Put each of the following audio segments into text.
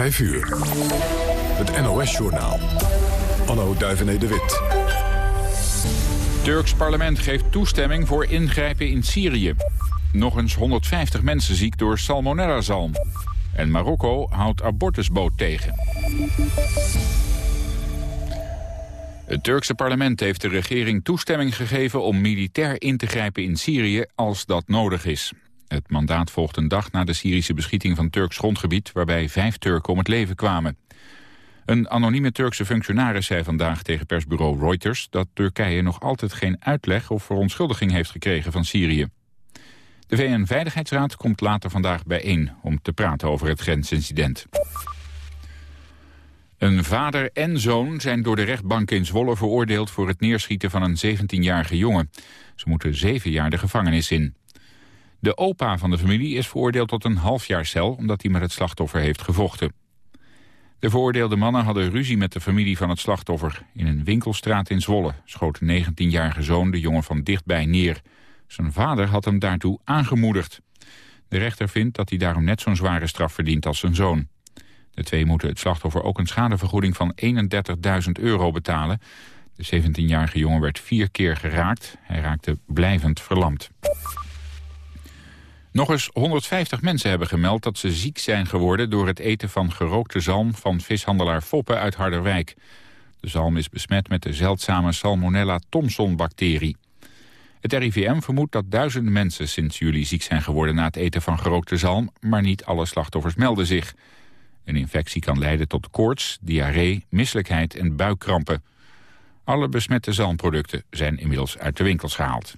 5 uur. Het NOS-journaal. Anno Duivené de Wit. Turks parlement geeft toestemming voor ingrijpen in Syrië. Nog eens 150 mensen ziek door salmonella-zalm. En Marokko houdt abortusboot tegen. Het Turkse parlement heeft de regering toestemming gegeven om militair in te grijpen in Syrië als dat nodig is. Het mandaat volgt een dag na de Syrische beschieting van Turks grondgebied waarbij vijf Turken om het leven kwamen. Een anonieme Turkse functionaris zei vandaag tegen persbureau Reuters dat Turkije nog altijd geen uitleg of verontschuldiging heeft gekregen van Syrië. De VN-veiligheidsraad komt later vandaag bijeen om te praten over het grensincident. Een vader en zoon zijn door de rechtbank in Zwolle veroordeeld voor het neerschieten van een 17-jarige jongen. Ze moeten zeven jaar de gevangenis in. De opa van de familie is veroordeeld tot een half jaar cel omdat hij met het slachtoffer heeft gevochten. De veroordeelde mannen hadden ruzie met de familie van het slachtoffer. In een winkelstraat in Zwolle schoot de 19-jarige zoon de jongen van dichtbij neer. Zijn vader had hem daartoe aangemoedigd. De rechter vindt dat hij daarom net zo'n zware straf verdient als zijn zoon. De twee moeten het slachtoffer ook een schadevergoeding van 31.000 euro betalen. De 17-jarige jongen werd vier keer geraakt. Hij raakte blijvend verlamd. Nog eens 150 mensen hebben gemeld dat ze ziek zijn geworden... door het eten van gerookte zalm van vishandelaar Foppe uit Harderwijk. De zalm is besmet met de zeldzame Salmonella Thomson-bacterie. Het RIVM vermoedt dat duizenden mensen sinds juli ziek zijn geworden... na het eten van gerookte zalm, maar niet alle slachtoffers melden zich. Een infectie kan leiden tot koorts, diarree, misselijkheid en buikkrampen. Alle besmette zalmproducten zijn inmiddels uit de winkels gehaald.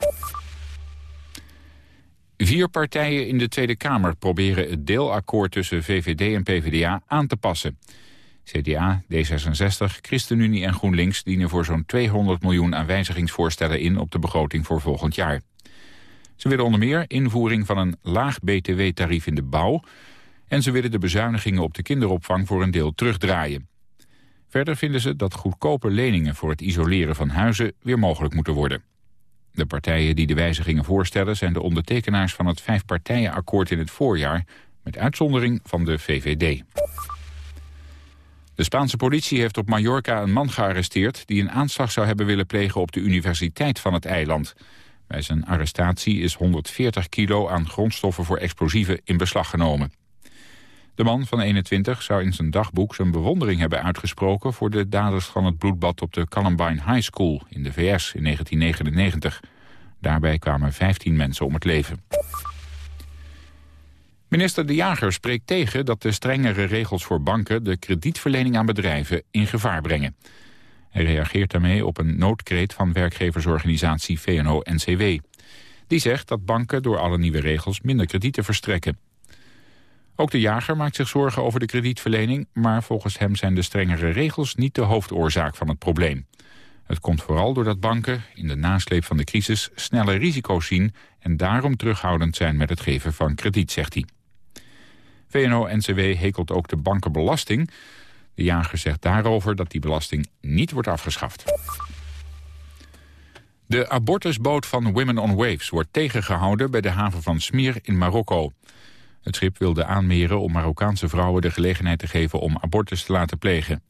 Vier partijen in de Tweede Kamer proberen het deelakkoord tussen VVD en PvdA aan te passen. CDA, D66, ChristenUnie en GroenLinks dienen voor zo'n 200 miljoen aan wijzigingsvoorstellen in op de begroting voor volgend jaar. Ze willen onder meer invoering van een laag btw-tarief in de bouw en ze willen de bezuinigingen op de kinderopvang voor een deel terugdraaien. Verder vinden ze dat goedkope leningen voor het isoleren van huizen weer mogelijk moeten worden. De partijen die de wijzigingen voorstellen zijn de ondertekenaars van het vijfpartijenakkoord in het voorjaar, met uitzondering van de VVD. De Spaanse politie heeft op Mallorca een man gearresteerd... die een aanslag zou hebben willen plegen op de universiteit van het eiland. Bij zijn arrestatie is 140 kilo aan grondstoffen voor explosieven in beslag genomen. De man van 21 zou in zijn dagboek zijn bewondering hebben uitgesproken... voor de daders van het bloedbad op de Columbine High School in de VS in 1999. Daarbij kwamen 15 mensen om het leven. Minister De Jager spreekt tegen dat de strengere regels voor banken... de kredietverlening aan bedrijven in gevaar brengen. Hij reageert daarmee op een noodkreet van werkgeversorganisatie VNO-NCW. Die zegt dat banken door alle nieuwe regels minder kredieten verstrekken. Ook de jager maakt zich zorgen over de kredietverlening... maar volgens hem zijn de strengere regels niet de hoofdoorzaak van het probleem. Het komt vooral doordat banken in de nasleep van de crisis snelle risico's zien... en daarom terughoudend zijn met het geven van krediet, zegt hij. VNO-NCW hekelt ook de bankenbelasting. De jager zegt daarover dat die belasting niet wordt afgeschaft. De abortusboot van Women on Waves wordt tegengehouden bij de haven van Smeer in Marokko. Het schip wilde aanmeren om Marokkaanse vrouwen de gelegenheid te geven om abortus te laten plegen.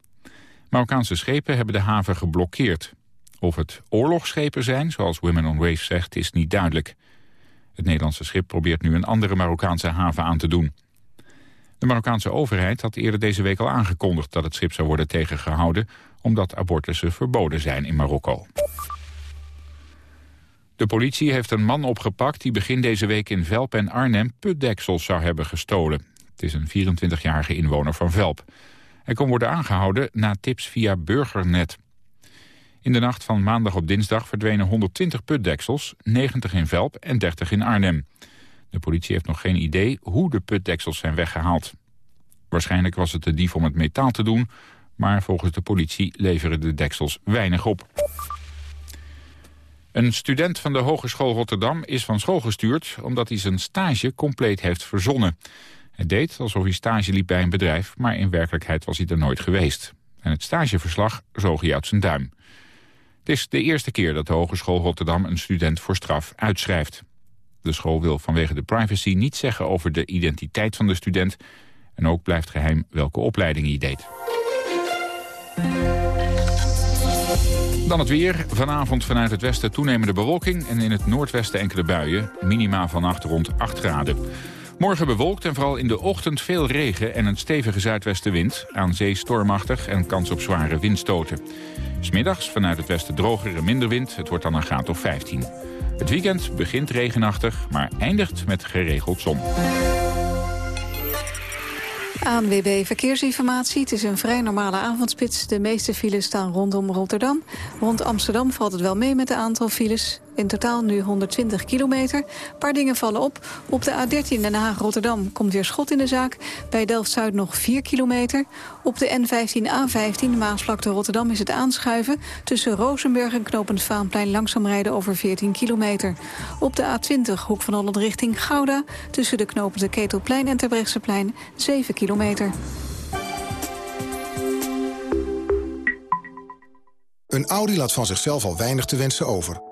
Marokkaanse schepen hebben de haven geblokkeerd. Of het oorlogsschepen zijn, zoals Women on Waves zegt, is niet duidelijk. Het Nederlandse schip probeert nu een andere Marokkaanse haven aan te doen. De Marokkaanse overheid had eerder deze week al aangekondigd dat het schip zou worden tegengehouden... omdat abortussen verboden zijn in Marokko. De politie heeft een man opgepakt die begin deze week in Velp en Arnhem putdeksels zou hebben gestolen. Het is een 24-jarige inwoner van Velp. Hij kon worden aangehouden na tips via Burgernet. In de nacht van maandag op dinsdag verdwenen 120 putdeksels, 90 in Velp en 30 in Arnhem. De politie heeft nog geen idee hoe de putdeksels zijn weggehaald. Waarschijnlijk was het de dief om het metaal te doen, maar volgens de politie leveren de deksels weinig op. Een student van de Hogeschool Rotterdam is van school gestuurd... omdat hij zijn stage compleet heeft verzonnen. Hij deed alsof hij stage liep bij een bedrijf... maar in werkelijkheid was hij er nooit geweest. En het stageverslag zoog hij uit zijn duim. Het is de eerste keer dat de Hogeschool Rotterdam een student voor straf uitschrijft. De school wil vanwege de privacy niet zeggen over de identiteit van de student... En ook blijft geheim welke opleiding hij deed. Dan het weer. Vanavond vanuit het westen toenemende bewolking... en in het noordwesten enkele buien. Minima vannacht rond 8 graden. Morgen bewolkt en vooral in de ochtend veel regen en een stevige zuidwestenwind. Aan zee stormachtig en kans op zware windstoten. Smiddags vanuit het westen droger en minder wind. Het wordt dan een graad of 15. Het weekend begint regenachtig, maar eindigt met geregeld zon. ANWB Verkeersinformatie. Het is een vrij normale avondspits. De meeste files staan rondom Rotterdam. Rond Amsterdam valt het wel mee met het aantal files. In totaal nu 120 kilometer. Een paar dingen vallen op. Op de A13 Den Haag-Rotterdam komt weer schot in de zaak. Bij Delft-Zuid nog 4 kilometer. Op de N15-A15 Maasvlakte Rotterdam is het aanschuiven. Tussen Rozenburg en Knopend Vaanplein langzaam rijden over 14 kilometer. Op de A20 Hoek van Holland richting Gouda. Tussen de knopende Ketelplein en Terbrechtseplein 7 kilometer. Een Audi laat van zichzelf al weinig te wensen over.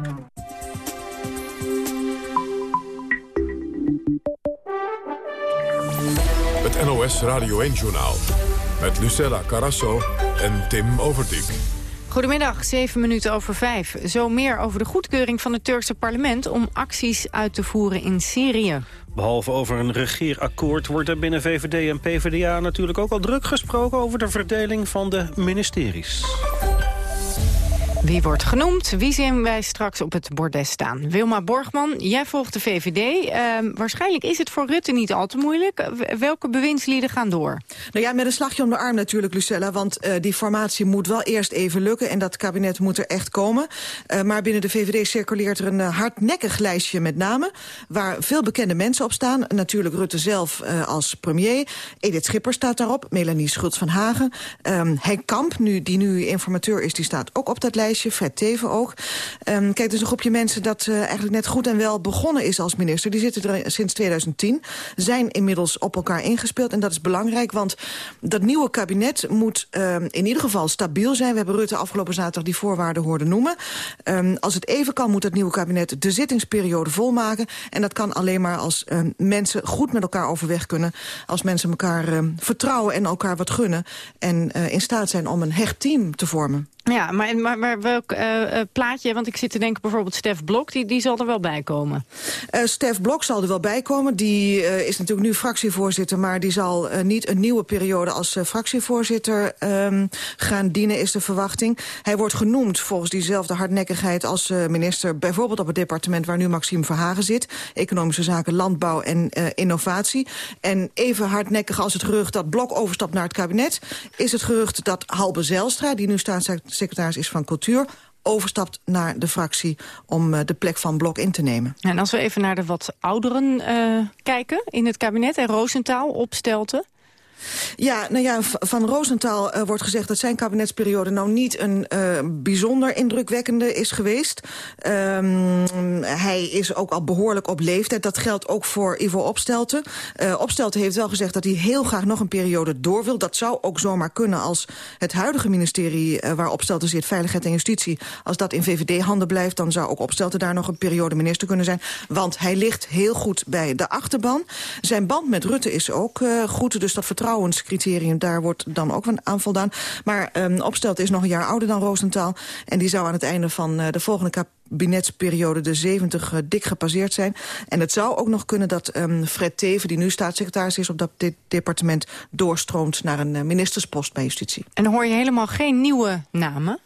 NOS Radio 1-journaal. Met Lucella Carasso en Tim Overdijk. Goedemiddag, 7 minuten over 5. Zo meer over de goedkeuring van het Turkse parlement... om acties uit te voeren in Syrië. Behalve over een regeerakkoord wordt er binnen VVD en PvdA natuurlijk ook al druk gesproken... over de verdeling van de ministeries. Wie wordt genoemd? Wie zien wij straks op het bordes staan? Wilma Borgman, jij volgt de VVD. Ehm, waarschijnlijk is het voor Rutte niet al te moeilijk. Welke bewindslieden gaan door? Nou ja, met een slagje om de arm natuurlijk, Lucella. Want uh, die formatie moet wel eerst even lukken. En dat kabinet moet er echt komen. Uh, maar binnen de VVD circuleert er een uh, hardnekkig lijstje met namen. Waar veel bekende mensen op staan. Natuurlijk Rutte zelf als premier. Edith Schipper staat daarop. Melanie Schultz van Hagen. Um, Henk Kamp, nu, die nu informateur is, die staat ook op dat lijstje lijstje, Fred Teven ook. Um, kijk, dus een groepje mensen dat uh, eigenlijk net goed en wel begonnen is als minister. Die zitten er sinds 2010, zijn inmiddels op elkaar ingespeeld. En dat is belangrijk, want dat nieuwe kabinet moet um, in ieder geval stabiel zijn. We hebben Rutte afgelopen zaterdag die voorwaarden hoorden noemen. Um, als het even kan, moet het nieuwe kabinet de zittingsperiode volmaken. En dat kan alleen maar als mensen goed met elkaar overweg kunnen. Als mensen elkaar vertrouwen en elkaar wat gunnen. En uh, in staat zijn om een hecht team te vormen. Ja, maar, maar, welk uh, plaatje, want ik zit te denken bijvoorbeeld Stef Blok, die, die zal er wel bij komen. Uh, Stef Blok zal er wel bij komen. Die is natuurlijk nu fractievoorzitter, maar die zal niet een nieuwe periode als fractievoorzitter um, gaan dienen, is de verwachting. Hij wordt genoemd volgens diezelfde hardnekkigheid als minister, bijvoorbeeld op het departement waar nu Maxime Verhagen zit. Economische zaken, landbouw en innovatie. En even hardnekkig als het gerucht dat Blok overstapt naar het kabinet, is het gerucht dat Halbe Zelstra, die nu staat secretaris is van Cultuur overstapt naar de fractie om uh, de plek van Blok in te nemen. En als we even naar de wat ouderen uh, kijken in het kabinet... en Roosentaal opstelten... Ja, nou ja, van Roosentaal uh, wordt gezegd dat zijn kabinetsperiode nou niet een uh, bijzonder indrukwekkende is geweest. Um, hij is ook al behoorlijk op leeftijd. Dat geldt ook voor Ivo Opstelten. Uh, Opstelten heeft wel gezegd dat hij heel graag nog een periode door wil. Dat zou ook zomaar kunnen als het huidige ministerie waar Opstelten zit, Veiligheid en Justitie, als dat in VVD-handen blijft, dan zou ook Opstelten daar nog een periode minister kunnen zijn. Want hij ligt heel goed bij de achterban. Zijn band met Rutte is ook goed, dus dat vertrouwenscriterium, daar wordt dan ook aan voldaan. Maar um, Opstelt is nog een jaar ouder dan Roosentaal. En die zou aan het einde van uh, de volgende kabinetsperiode de 70 uh, dik gepasseerd zijn. En het zou ook nog kunnen dat um, Fred Teven, die nu staatssecretaris is op dat de departement, doorstroomt naar een uh, ministerspost bij Justitie. En hoor je helemaal geen nieuwe namen?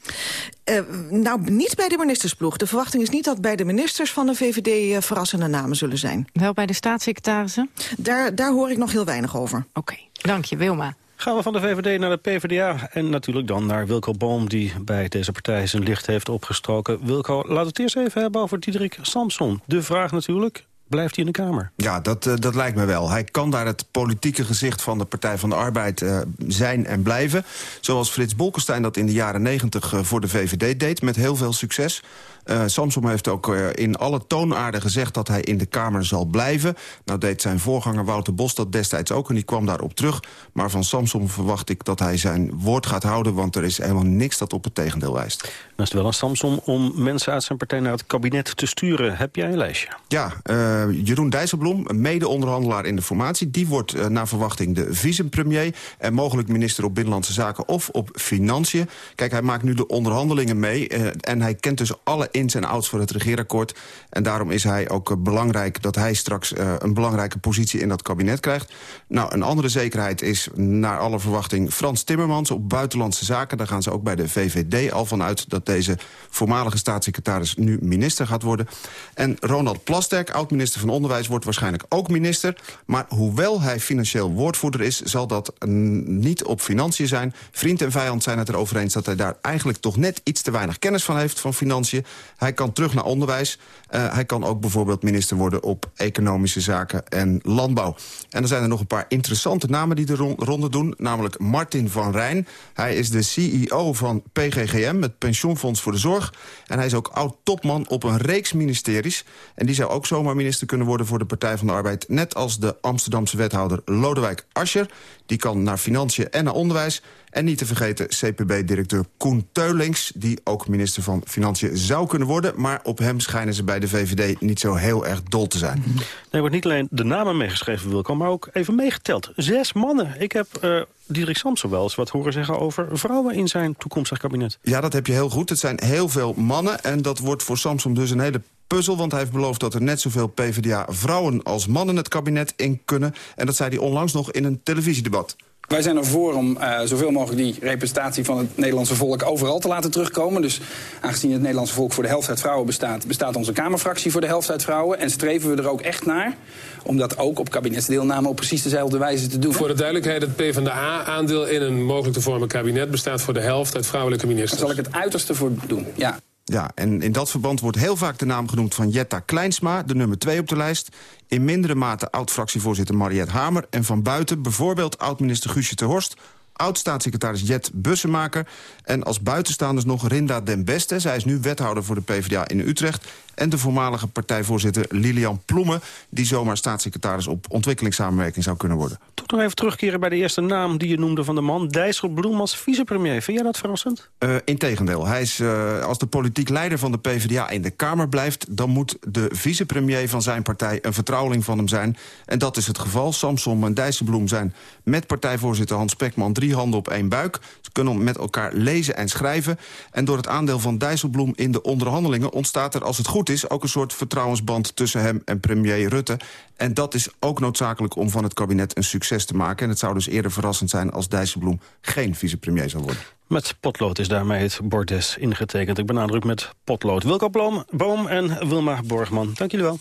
Uh, nou, niet bij de ministersploeg. De verwachting is niet dat bij de ministers van de VVD uh, verrassende namen zullen zijn. Wel bij de staatssecretarissen? Daar, daar hoor ik nog heel weinig over. Oké, okay. dank je, Wilma. Gaan we van de VVD naar de PvdA en natuurlijk dan naar Wilco Boom... die bij deze partij zijn licht heeft opgestroken. Wilco, we het eerst even hebben over Diederik Samson. De vraag natuurlijk, blijft hij in de Kamer? Ja, dat, uh, dat lijkt me wel. Hij kan daar het politieke gezicht van de Partij van de Arbeid uh, zijn en blijven. Zoals Frits Bolkestein dat in de jaren negentig uh, voor de VVD deed, met heel veel succes. Uh, Samsom heeft ook uh, in alle toonaarden gezegd dat hij in de Kamer zal blijven. Nou deed zijn voorganger Wouter Bos dat destijds ook en die kwam daarop terug. Maar van Samsom verwacht ik dat hij zijn woord gaat houden... want er is helemaal niks dat op het tegendeel wijst. Dan is het wel een Samsom om mensen uit zijn partij naar het kabinet te sturen. Heb jij een lijstje? Ja, uh, Jeroen Dijsselbloem, mede-onderhandelaar in de formatie... die wordt naar verwachting de vicepremier... en mogelijk minister op Binnenlandse Zaken of op Financiën. Kijk, hij maakt nu de onderhandelingen mee... en hij kent dus alle ins en outs voor het regeerakkoord. En daarom is hij ook uh, belangrijk dat hij straks uh, een belangrijke positie in dat kabinet krijgt. Nou, een andere zekerheid is naar alle verwachting Frans Timmermans op buitenlandse zaken. Daar gaan ze ook bij de VVD al van uit dat deze voormalige staatssecretaris nu minister gaat worden. En Ronald Plasterk, oud-minister van Onderwijs, wordt waarschijnlijk ook minister. Maar hoewel hij financieel woordvoerder is, zal dat niet op financiën zijn. Vriend en vijand zijn het erover eens dat hij daar eigenlijk toch net iets te weinig kennis van heeft van financiën. Hij kan terug naar onderwijs. Uh, hij kan ook bijvoorbeeld minister worden op economische zaken en landbouw. En er zijn er nog een paar interessante namen die de ronde doen. Namelijk Martin van Rijn. Hij is de CEO van PGGM, het Pensioenfonds voor de Zorg. En hij is ook oud-topman op een reeks ministeries. En die zou ook zomaar minister kunnen worden voor de Partij van de Arbeid. Net als de Amsterdamse wethouder Lodewijk Asscher. Die kan naar financiën en naar onderwijs. En niet te vergeten CPB-directeur Koen Teulings... die ook minister van Financiën zou kunnen worden... maar op hem schijnen ze bij de VVD niet zo heel erg dol te zijn. Er wordt niet alleen de namen meegeschreven, Wilco... maar ook even meegeteld. Zes mannen. Ik heb... Uh... Diederik Samson wel eens wat horen zeggen over vrouwen in zijn toekomstig kabinet. Ja, dat heb je heel goed. Het zijn heel veel mannen en dat wordt voor Samson dus een hele puzzel, want hij heeft beloofd dat er net zoveel PvdA-vrouwen als mannen het kabinet in kunnen. En dat zei hij onlangs nog in een televisiedebat. Wij zijn ervoor om uh, zoveel mogelijk die representatie van het Nederlandse volk overal te laten terugkomen. Dus aangezien het Nederlandse volk voor de helft uit vrouwen bestaat, bestaat onze Kamerfractie voor de helft uit vrouwen. En streven we er ook echt naar om dat ook op kabinetsdeelname op precies dezelfde wijze te doen. Voor de duidelijkheid, het PvdA-aandeel in een mogelijk te vormen kabinet bestaat voor de helft uit vrouwelijke ministers. Daar zal ik het uiterste voor doen, ja. Ja, en in dat verband wordt heel vaak de naam genoemd van Jetta Kleinsma... de nummer 2 op de lijst. In mindere mate oud-fractievoorzitter Mariette Hamer... en van buiten bijvoorbeeld oud-minister Guusje ter Horst oud-staatssecretaris Jet Bussemaker... en als buitenstaanders nog Rinda den Beste. Zij is nu wethouder voor de PvdA in Utrecht... en de voormalige partijvoorzitter Lilian Ploemen... die zomaar staatssecretaris op ontwikkelingssamenwerking zou kunnen worden. Toch nog even terugkeren bij de eerste naam die je noemde van de man... Dijsselbloem als vicepremier. Vind jij dat verrassend? Uh, integendeel. Hij is, uh, als de politiek leider van de PvdA in de Kamer blijft... dan moet de vicepremier van zijn partij een vertrouweling van hem zijn. En dat is het geval. Samson en Dijsselbloem zijn met partijvoorzitter Hans Pekman... drie handen op één buik. Ze kunnen met elkaar lezen en schrijven. En door het aandeel van Dijsselbloem in de onderhandelingen... ontstaat er, als het goed is, ook een soort vertrouwensband... tussen hem en premier Rutte. En dat is ook noodzakelijk om van het kabinet een succes te maken. En het zou dus eerder verrassend zijn als Dijsselbloem geen vicepremier zou worden. Met potlood is daarmee het bordes ingetekend. Ik benadruk met potlood. Wilco Boom en Wilma Borgman, dank jullie wel.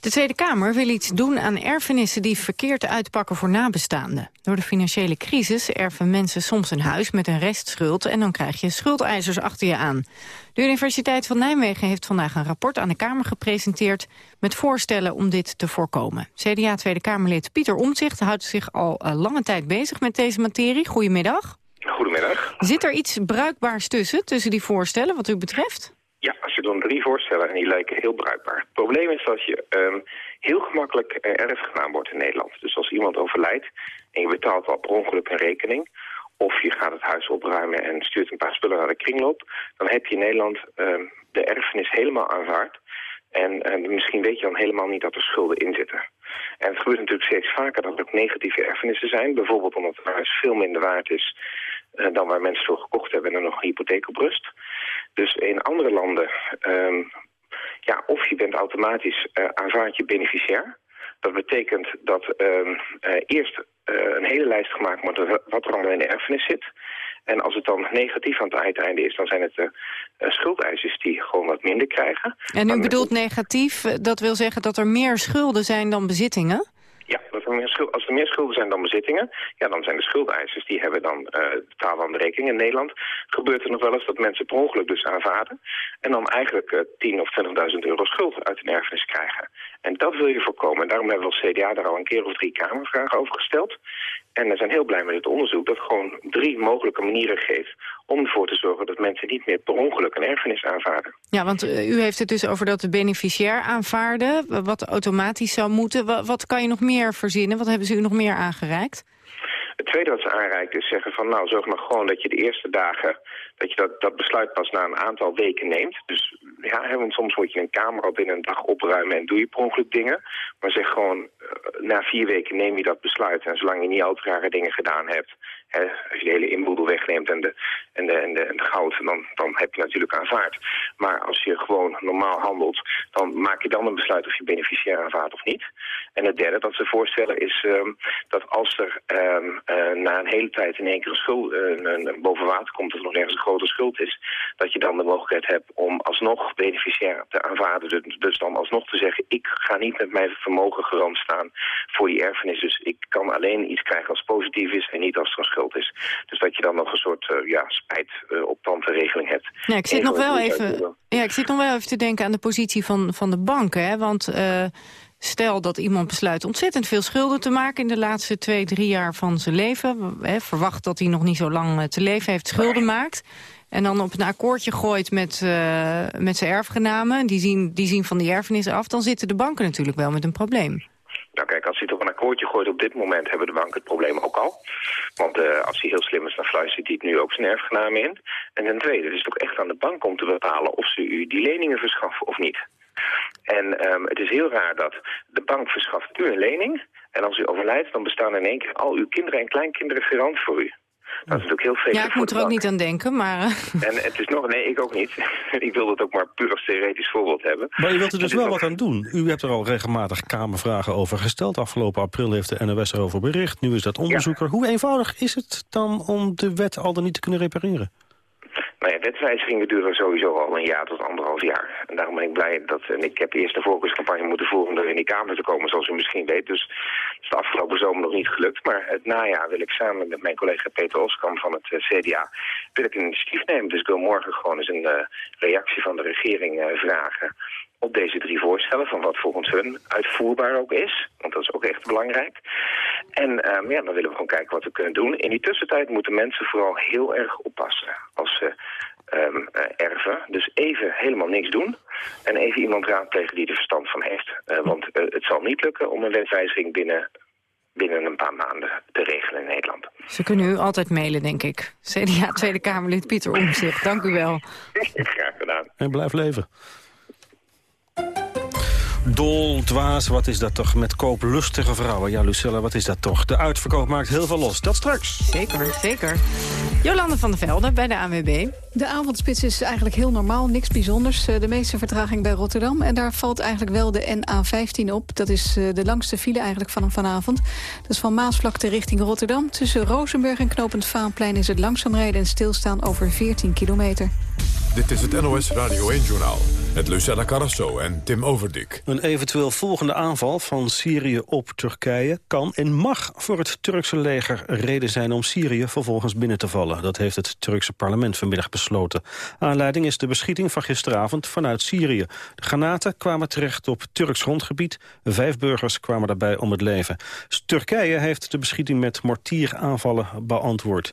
De Tweede Kamer wil iets doen aan erfenissen die verkeerd uitpakken voor nabestaanden. Door de financiële crisis erven mensen soms een huis met een restschuld... en dan krijg je schuldeisers achter je aan. De Universiteit van Nijmegen heeft vandaag een rapport aan de Kamer gepresenteerd... met voorstellen om dit te voorkomen. CDA Tweede Kamerlid Pieter Omtzigt houdt zich al uh, lange tijd bezig met deze materie. Goedemiddag. Goedemiddag. Zit er iets bruikbaars tussen, tussen die voorstellen wat u betreft? Ja, als je dan drie voorstellen en die lijken heel bruikbaar. Het probleem is dat je um, heel gemakkelijk uh, erfgenaam wordt in Nederland. Dus als iemand overlijdt en je betaalt al per ongeluk een rekening... of je gaat het huis opruimen en stuurt een paar spullen naar de kringloop... dan heb je in Nederland um, de erfenis helemaal aanvaard. En misschien weet je dan helemaal niet dat er schulden in zitten. En het gebeurt natuurlijk steeds vaker dat er ook negatieve erfenissen zijn. Bijvoorbeeld omdat het huis veel minder waard is uh, dan waar mensen voor gekocht hebben en er nog een hypotheek op rust. Dus in andere landen, um, ja, of je bent automatisch uh, aanvaard je beneficiair. Dat betekent dat um, uh, eerst uh, een hele lijst gemaakt wordt wat er allemaal in de erfenis zit. En als het dan negatief aan het uiteinde is, dan zijn het de schuldeisers die gewoon wat minder krijgen. En u bedoelt negatief, dat wil zeggen dat er meer schulden zijn dan bezittingen? Ja, als er meer schulden zijn dan bezittingen, ja, dan zijn de schuldeisers, die hebben dan uh, betalen aan de rekening. In Nederland gebeurt er nog wel eens dat mensen per ongeluk dus aanvaarden en dan eigenlijk uh, 10 of 20.000 euro schuld uit een erfenis krijgen. En dat wil je voorkomen. En daarom hebben we als CDA daar al een keer of drie kamervragen over gesteld. En we zijn heel blij met het onderzoek dat gewoon drie mogelijke manieren geeft om ervoor te zorgen dat mensen niet meer per ongeluk een erfenis aanvaarden. Ja, want uh, u heeft het dus over dat de beneficiair aanvaarden, wat automatisch zou moeten. Wat, wat kan je nog meer verzinnen? Wat hebben ze u nog meer aangereikt? Het tweede wat ze aanreikt is zeggen van nou zorg maar gewoon dat je de eerste dagen dat je dat, dat besluit pas na een aantal weken neemt. Dus ja, want soms moet je een kamer al binnen een dag opruimen en doe je per ongeluk dingen. Maar zeg gewoon, uh, na vier weken neem je dat besluit. En zolang je niet al te rare dingen gedaan hebt, als je de hele inboedel wegneemt en de, en de, en de, goud, dan, dan heb je natuurlijk aanvaard. Maar als je gewoon normaal handelt, dan maak je dan een besluit of je beneficiair aanvaardt of niet. En het derde dat ze voorstellen is um, dat als er um, uh, na een hele tijd in één keer een schuld uh, boven water komt, of er nog ergens een grote schuld is, dat je dan de mogelijkheid hebt om alsnog beneficiair te aanvaarden. Dus, dus dan alsnog te zeggen, ik ga niet met mijn vermogen garant staan voor die erfenis. Dus ik kan alleen iets krijgen als positief is en niet als er schuld is. Dus dat je dan nog een soort uh, ja, spijt uh, op tante regeling hebt. Ja, ik zit nog wel even, ja, ik zit nog wel even te denken aan de positie van, van de banken. Hè? Want uh, stel dat iemand besluit ontzettend veel schulden te maken... in de laatste twee, drie jaar van zijn leven. Hè, verwacht dat hij nog niet zo lang te leven heeft, schulden maakt... En dan op een akkoordje gooit met, met zijn erfgenamen. Die zien, die zien van die erfenis af. Dan zitten de banken natuurlijk wel met een probleem. Nou kijk, als hij op een akkoordje gooit op dit moment hebben de banken het probleem ook al. Want uh, als hij heel slim is, dan fluistert hij het nu ook zijn erfgenamen in. En ten tweede, het is toch echt aan de bank om te bepalen of ze u die leningen verschaffen of niet. En um, het is heel raar dat de bank verschaft u een lening. En als u overlijdt, dan bestaan in één keer al uw kinderen en kleinkinderen garant voor u. Dat is natuurlijk heel veel. Ja, ik moet er ook niet aan denken, maar... En het is nog... Nee, ik ook niet. ik wil het ook maar puur als theoretisch voorbeeld hebben. Maar je wilt er dus wel wat aan doen. U hebt er al regelmatig Kamervragen over gesteld. Afgelopen april heeft de NOS erover bericht. Nu is dat onderzoeker. Ja. Hoe eenvoudig is het dan om de wet al dan niet te kunnen repareren? Nou ja, wetswijzigingen duren sowieso al een jaar tot anderhalf jaar. En daarom ben ik blij dat... En ik heb eerst de voorkeurscampagne moeten voeren om er in die Kamer te komen, zoals u misschien weet. Dus het is de afgelopen zomer nog niet gelukt. Maar het najaar wil ik samen met mijn collega Peter Oskam van het uh, CDA... wil ik een initiatief nemen. Dus ik wil morgen gewoon eens een uh, reactie van de regering uh, vragen op deze drie voorstellen van wat volgens hun uitvoerbaar ook is. Want dat is ook echt belangrijk. En um, ja, dan willen we gewoon kijken wat we kunnen doen. In die tussentijd moeten mensen vooral heel erg oppassen als ze um, uh, erven. Dus even helemaal niks doen. En even iemand raadplegen die er verstand van heeft. Uh, want uh, het zal niet lukken om een wetswijziging binnen binnen een paar maanden te regelen in Nederland. Ze kunnen u altijd mailen, denk ik. CDA Tweede Kamerlid Pieter Omzicht, dank u wel. Graag gedaan. En blijf leven. Dol, dwaas, wat is dat toch met kooplustige vrouwen? Ja, Lucella, wat is dat toch? De uitverkoop maakt heel veel los. Dat straks. Zeker, zeker. Jolande van der Velde bij de ANWB. De avondspits is eigenlijk heel normaal, niks bijzonders. De meeste vertraging bij Rotterdam. En daar valt eigenlijk wel de NA15 op. Dat is de langste file eigenlijk van vanavond. Dat is van Maasvlakte richting Rotterdam. Tussen Rozenburg en Knopend Vaanplein is het langzaam rijden en stilstaan over 14 kilometer. Dit is het NOS Radio 1-journaal met Lucella Carrasso en Tim Overdik. Een eventueel volgende aanval van Syrië op Turkije... kan en mag voor het Turkse leger reden zijn om Syrië vervolgens binnen te vallen. Dat heeft het Turkse parlement vanmiddag besloten. Aanleiding is de beschieting van gisteravond vanuit Syrië. De granaten kwamen terecht op Turks grondgebied. Vijf burgers kwamen daarbij om het leven. Turkije heeft de beschieting met mortieraanvallen beantwoord.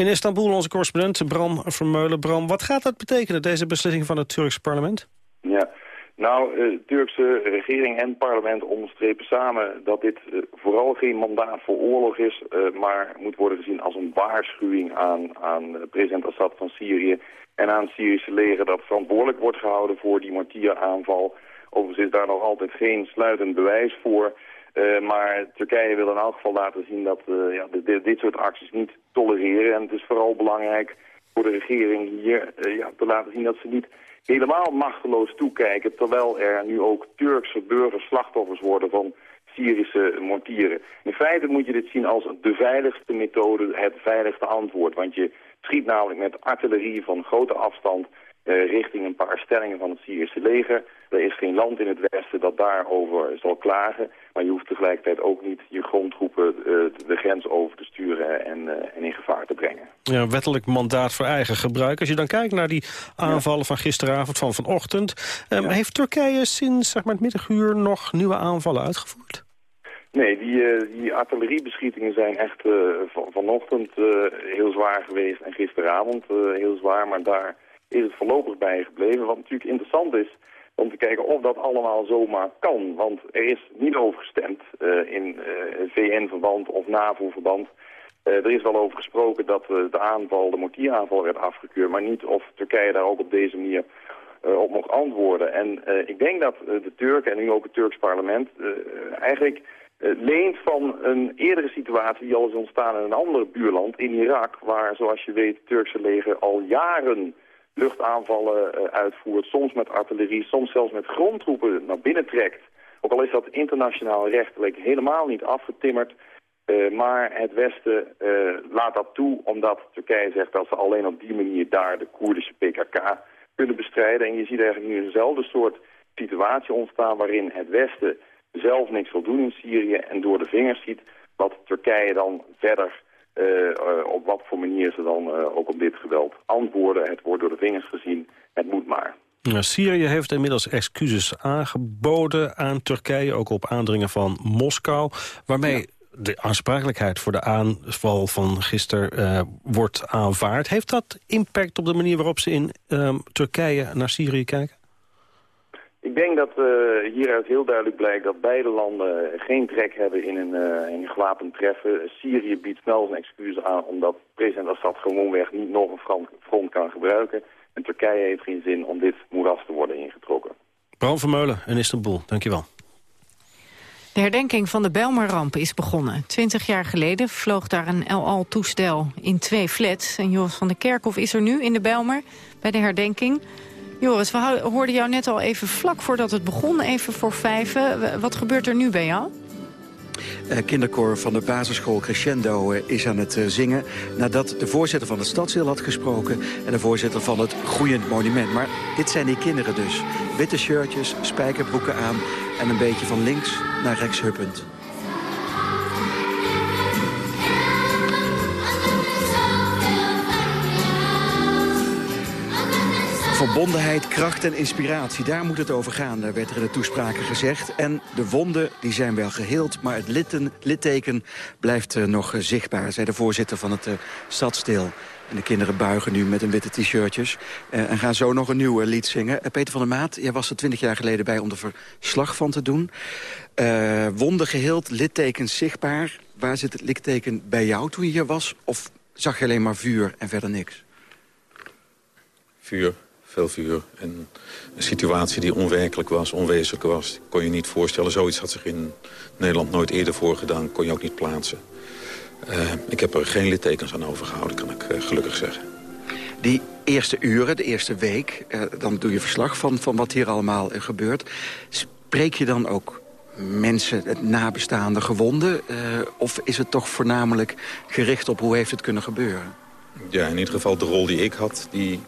In Istanbul onze correspondent Bram Vermeulen. Bram, wat gaat dat betekenen, deze beslissing van het Turkse parlement? Ja, nou, de Turkse regering en parlement onderstrepen samen dat dit uh, vooral geen mandaat voor oorlog is, uh, maar moet worden gezien als een waarschuwing aan, aan president Assad van Syrië en aan het Syrische leger dat verantwoordelijk wordt gehouden voor die mortieraanval. Overigens is daar nog altijd geen sluitend bewijs voor. Uh, maar Turkije wil in elk geval laten zien dat uh, ja, dit, soort acties niet tolereren. En het is vooral belangrijk voor de regering hier uh, ja, te laten zien dat ze niet helemaal machteloos toekijken... terwijl er nu ook Turkse burgers slachtoffers worden van Syrische mortieren. In feite moet je dit zien als de veiligste methode, het veiligste antwoord. Want je schiet namelijk met artillerie van grote afstand richting een paar stellingen van het Syrische leger. Er is geen land in het Westen dat daarover zal klagen. Maar je hoeft tegelijkertijd ook niet je grondtroepen uh, de grens over te sturen en, uh, en, in gevaar te brengen. Ja, wettelijk mandaat voor eigen gebruik. Als je dan kijkt naar die aanvallen ja. van gisteravond, van vanochtend. Um, ja. Heeft Turkije sinds zeg maar, het middaguur nog nieuwe aanvallen uitgevoerd? Nee, die, die artilleriebeschietingen zijn echt uh, van, vanochtend uh, heel zwaar geweest en gisteravond heel zwaar. Maar daar is het voorlopig bij gebleven. Wat natuurlijk interessant is om te kijken of dat allemaal zomaar kan. Want er is niet over gestemd uh, in uh, VN-verband of NAVO-verband. Uh, er is wel over gesproken dat de aanval, de mortieraanval werd afgekeurd... maar niet of Turkije daar ook op deze manier op mocht antwoorden. En ik denk dat de Turken en nu ook het Turks parlement eigenlijk leent van een eerdere situatie die al is ontstaan in een ander buurland, in Irak... waar, zoals je weet, het Turkse leger al jaren luchtaanvallen uh, uitvoert, soms met artillerie, soms zelfs met grondtroepen naar binnen trekt. Ook al is dat internationaal rechtelijk helemaal niet afgetimmerd. Uh, maar het Westen uh, laat dat toe omdat Turkije zegt dat ze alleen op die manier daar de Koerdische PKK kunnen bestrijden. En je ziet eigenlijk nu eenzelfde soort situatie ontstaan waarin het Westen zelf niks wil doen in Syrië en door de vingers ziet wat Turkije dan verder op wat voor manier ze dan uh, ook op dit geweld antwoorden. Het wordt door de vingers gezien, het moet maar. Ja, Syrië heeft inmiddels excuses aangeboden aan Turkije, ook op aandringen van Moskou, waarmee ja. de aansprakelijkheid voor de aanval van gisteren wordt aanvaard. Heeft dat impact op de manier waarop ze in Turkije naar Syrië kijken? Ik denk dat uh, hieruit heel duidelijk blijkt dat beide landen geen trek hebben in een, uh, in een gewapend treffen. Syrië biedt snel zijn excuus aan omdat president Assad gewoonweg niet nog een front kan gebruiken. En Turkije heeft geen zin om dit moeras te worden ingetrokken. Bram Vermeulen in Istanbul, dankjewel. De herdenking van de Bijlmerramp is begonnen. Twintig jaar geleden vloog daar een El Al-toestel in twee flats. En Joris van der Kerkhof is er nu in de Bijlmer bij de herdenking. Joris, we hoorden jou net al even vlak voordat het begon, even voor vijven. Wat gebeurt er nu bij jou? Uh, kinderkoor van de basisschool Crescendo uh, is aan het uh, zingen... nadat de voorzitter van het stadsdeel had gesproken... en de voorzitter van het Groeiend Monument. Maar dit zijn die kinderen dus. Witte shirtjes, spijkerbroeken aan... en een beetje van links naar rechts huppend. Verbondenheid, kracht en inspiratie, daar moet het over gaan, daar werd er in de toespraken gezegd. En de wonden die zijn wel geheeld, maar het litteken blijft uh, nog uh, zichtbaar, zei de voorzitter van het uh, stadsdeel. En de kinderen buigen nu met een witte t-shirtjes en gaan zo nog een nieuw lied zingen. Peter van der Maat, jij was er twintig jaar geleden bij om er verslag van te doen. wonden geheeld, littekens zichtbaar. Waar zit het litteken bij jou toen je hier was? Of zag je alleen maar vuur en verder niks? Vuur veel vuur. En een situatie die onwerkelijk was, onwezenlijk was. Kon je niet voorstellen. Zoiets had zich in Nederland nooit eerder voorgedaan. Kon je ook niet plaatsen. Uh, ik heb er geen littekens aan overgehouden, kan ik uh, gelukkig zeggen. Die eerste uren, de eerste week, uh, dan doe je verslag van, van wat hier allemaal gebeurt. Spreek je dan ook mensen, het nabestaande gewonden? of is het toch voornamelijk gericht op hoe heeft het kunnen gebeuren? Ja, in ieder geval de rol die ik had, die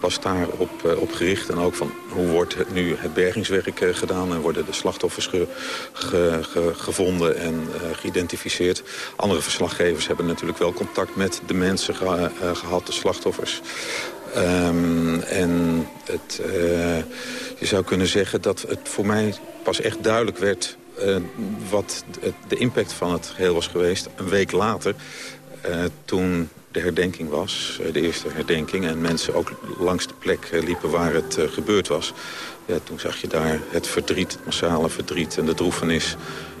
was daarop op, op gericht. En ook van hoe wordt het nu het bergingswerk gedaan... en worden de slachtoffers ge, ge, gevonden en geïdentificeerd. Andere verslaggevers hebben natuurlijk wel contact met de mensen gehad, de slachtoffers. Um, en het, je zou kunnen zeggen dat het voor mij pas echt duidelijk werd... Wat de impact van het geheel was geweest. Een week later, toen de herdenking was, uh, de eerste herdenking... en mensen ook langs de plek liepen waar het gebeurd was. Ja, toen zag je daar het verdriet, het massale verdriet en de droefenis.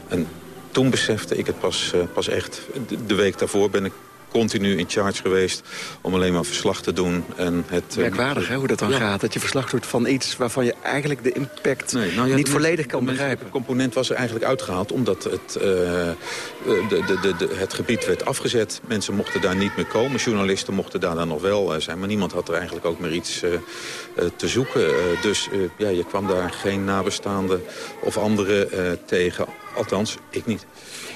En toen besefte ik het pas, pas echt. De week daarvoor ben ik continu in charge geweest om alleen maar verslag te doen. En het, eh, Merkwaardig hè, hoe dat dan gaat. Dat je verslag doet van iets waarvan je eigenlijk de impact nee, nou ja, niet volledig kan begrijpen. Het component was er eigenlijk uitgehaald omdat het, uh, de, de, de, het gebied werd afgezet. Mensen mochten daar niet meer komen. Journalisten mochten daar dan nog wel zijn. Maar niemand had er eigenlijk ook meer iets uh, te zoeken. dus ja, je kwam daar geen nabestaanden of anderen tegen. Althans, ik niet.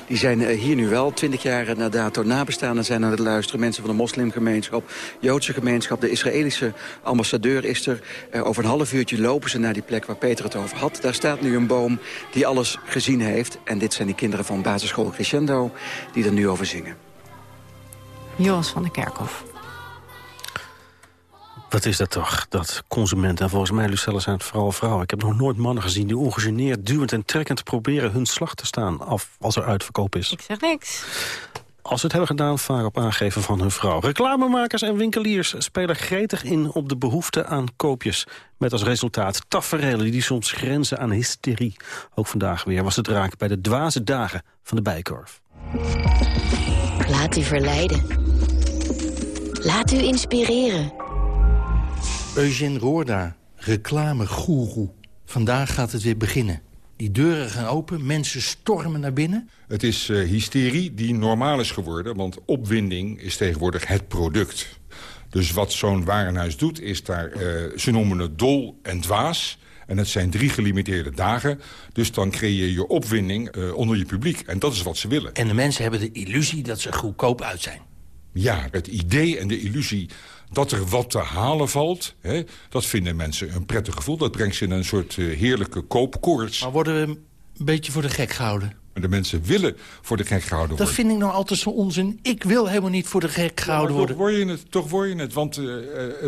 Die zijn eh, hier nu wel, twintig jaar na dato. Nabestaanden zijn aan het luisteren. Mensen van de moslimgemeenschap, Joodse gemeenschap. De Israëlische ambassadeur is er. Uh, over een half uurtje lopen ze naar die plek waar Peter het over had. Daar staat nu een boom die alles gezien heeft. En dit zijn die kinderen van basisschool Crescendo die er nu over zingen. Joas van der Kerkhof. Wat is dat toch, dat consumenten. En volgens mij, Lucelle, zijn het vooral vrouwen. Ik heb nog nooit mannen gezien die ongegeneerd, duwend en trekkend... proberen hun slag te staan af als er uitverkoop is. Ik zeg niks. Als ze het hebben gedaan, vaak op aangeven van hun vrouw. Reclamemakers en winkeliers spelen gretig in op de behoefte aan koopjes. Met als resultaat tafereelen die soms grenzen aan hysterie. Ook vandaag weer was het raak bij de dwaze dagen van de Bijkorf. Laat u verleiden. Laat u inspireren. Eugène Roorda, reclamegoeroe. Vandaag gaat het weer beginnen. Die deuren gaan open, mensen stormen naar binnen. Het is uh, hysterie die normaal is geworden, want opwinding is tegenwoordig het product. Dus wat zo'n warenhuis doet, is daar, uh, ze noemen het dol en dwaas... En het zijn drie gelimiteerde dagen. Dus dan creëer je opwinding uh, onder je publiek. En dat is wat ze willen. En de mensen hebben de illusie dat ze goedkoop uit zijn. Ja, het idee en de illusie dat er wat te halen valt, hè, dat vinden mensen een prettig gevoel. Dat brengt ze in een soort uh, heerlijke koopkoorts. Maar worden we een beetje voor de gek gehouden? De mensen willen voor de gek gehouden worden. Dat vind ik nou altijd zo onzin. Ik wil helemaal niet voor de gek gehouden worden. Toch word je het, toch word je het want uh,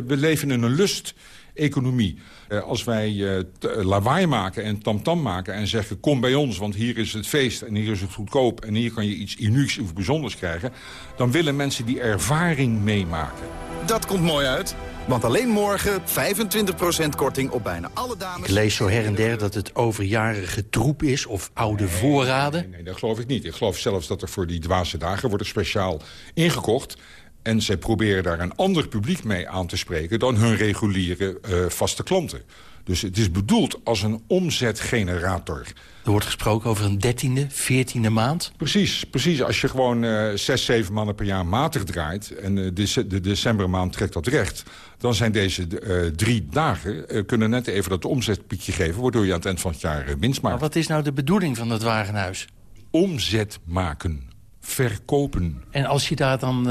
we leven in een lust economie. Uh, als wij uh, lawaai maken en tamtam -tam maken en zeggen... kom bij ons, want hier is het feest en hier is het goedkoop... en hier kan je iets unieks of bijzonders krijgen... dan willen mensen die ervaring meemaken. Dat komt mooi uit. Want alleen morgen 25% korting op bijna alle dames... Ik lees zo her en der dat het overjarige troep is of oude voorraden. Nee, nee, dat geloof ik niet. Ik geloof zelfs dat er voor die dwaze dagen wordt er speciaal ingekocht. En zij proberen daar een ander publiek mee aan te spreken... dan hun reguliere uh, vaste klanten. Dus het is bedoeld als een omzetgenerator. Er wordt gesproken over een dertiende, veertiende maand? Precies, precies. Als je gewoon uh, zes, zeven maanden per jaar matig draait... en uh, de, de, decembermaand trekt dat recht... dan zijn deze uh, drie dagen, kunnen net even dat omzetpiekje geven... waardoor je aan het eind van het jaar winst maakt. Maar wat is nou de bedoeling van dat wagenhuis? Omzet maken, verkopen. En als je daar dan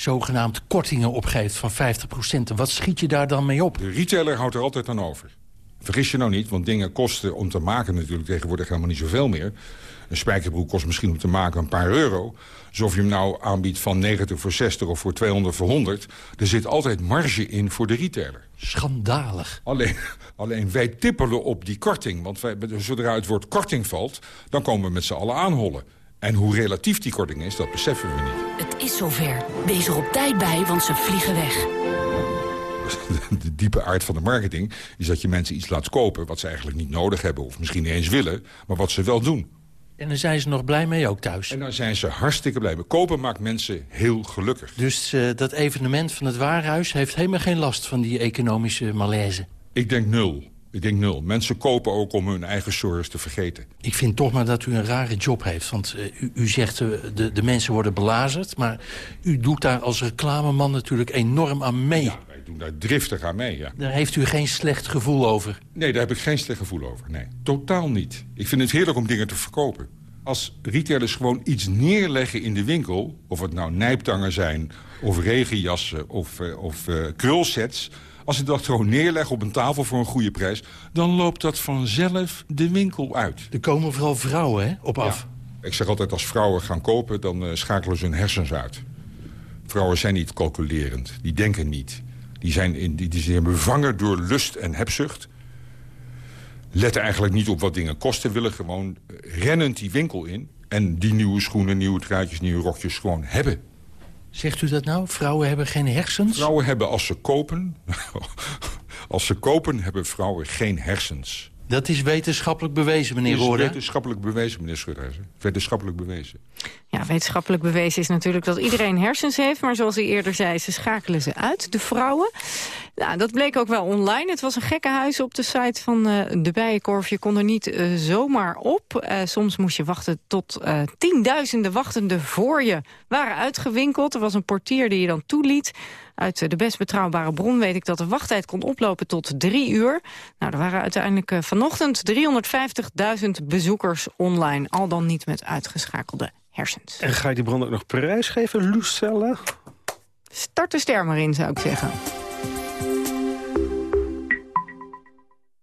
zogenaamd kortingen opgeeft van 50% Wat schiet je daar dan mee op? De retailer houdt er altijd aan over. Vergis je nou niet, want dingen kosten om te maken natuurlijk tegenwoordig helemaal niet zoveel meer. Een spijkerbroek kost misschien om te maken een paar euro. Dus of je hem nou aanbiedt van 90 voor 60 of voor 200 voor 100... er zit altijd marge in voor de retailer. Schandalig. Alleen, alleen wij tippelen op die korting. Want wij, zodra het woord korting valt, dan komen we met z'n allen aanhollen. En hoe relatief die korting is, dat beseffen we niet. Het is zover. Wees er op tijd bij, want ze vliegen weg. De diepe aard van de marketing is dat je mensen iets laat kopen... wat ze eigenlijk niet nodig hebben of misschien niet eens willen... maar wat ze wel doen. En dan zijn ze nog blij mee ook thuis. En dan zijn ze hartstikke blij mee. Kopen maakt mensen heel gelukkig. Dus uh, dat evenement van het Waarhuis heeft helemaal geen last van die economische malaise? Ik denk nul. Ik denk nul. Mensen kopen ook om hun eigen zorgen te vergeten. Ik vind toch maar dat u een rare job heeft. Want uh, u, u, zegt, uh, de, de mensen worden belazerd. Maar u doet daar als reclameman natuurlijk enorm aan mee. Ja, wij doen daar driftig aan mee, ja. Daar heeft u geen slecht gevoel over? Nee, daar heb ik geen slecht gevoel over. Nee, totaal niet. Ik vind het heerlijk om dingen te verkopen. Als retailers gewoon iets neerleggen in de winkel... of het nou nijptangen zijn, of regenjassen, of, uh, of krulsets Als ik dat gewoon neerleg op een tafel voor een goede prijs... dan loopt dat vanzelf de winkel uit. Er komen vooral vrouwen hè, op af. Ik zeg altijd, als vrouwen gaan kopen, dan uh, schakelen ze hun hersens uit. Vrouwen zijn niet calculerend, die denken niet. Die zijn, in, die, die zijn bevangen door lust en hebzucht. Letten eigenlijk niet op wat dingen kosten. Willen gewoon rennend die winkel in. En die nieuwe schoenen, nieuwe truitjes, nieuwe rokjes gewoon hebben. Zegt u dat nou? Vrouwen hebben geen hersens? Vrouwen hebben als ze kopen... als ze kopen, hebben vrouwen geen hersens. Dat is wetenschappelijk bewezen, meneer Roorda? Dat is wetenschappelijk bewezen, meneer Schutterhuizen. Wetenschappelijk bewezen. Ja, wetenschappelijk bewezen is natuurlijk dat iedereen hersens heeft... maar zoals u eerder zei, ze schakelen ze uit, de vrouwen. Nou, dat bleek ook wel online. Het was een gekkenhuis op de site van uh, de Bijenkorf. Je kon er niet uh, zomaar op. Uh, soms moest je wachten tot tienduizenden wachtenden voor je waren uitgewinkeld. Er was een portier die je dan toeliet. Uit de best betrouwbare bron weet ik dat de wachttijd kon oplopen tot drie uur. Nou, er waren uiteindelijk vanochtend 350.000 bezoekers online. Al dan niet met uitgeschakelde hersens. En ga je die bron ook nog prijsgeven, Lucella? Start de ster maar in, zou ik zeggen.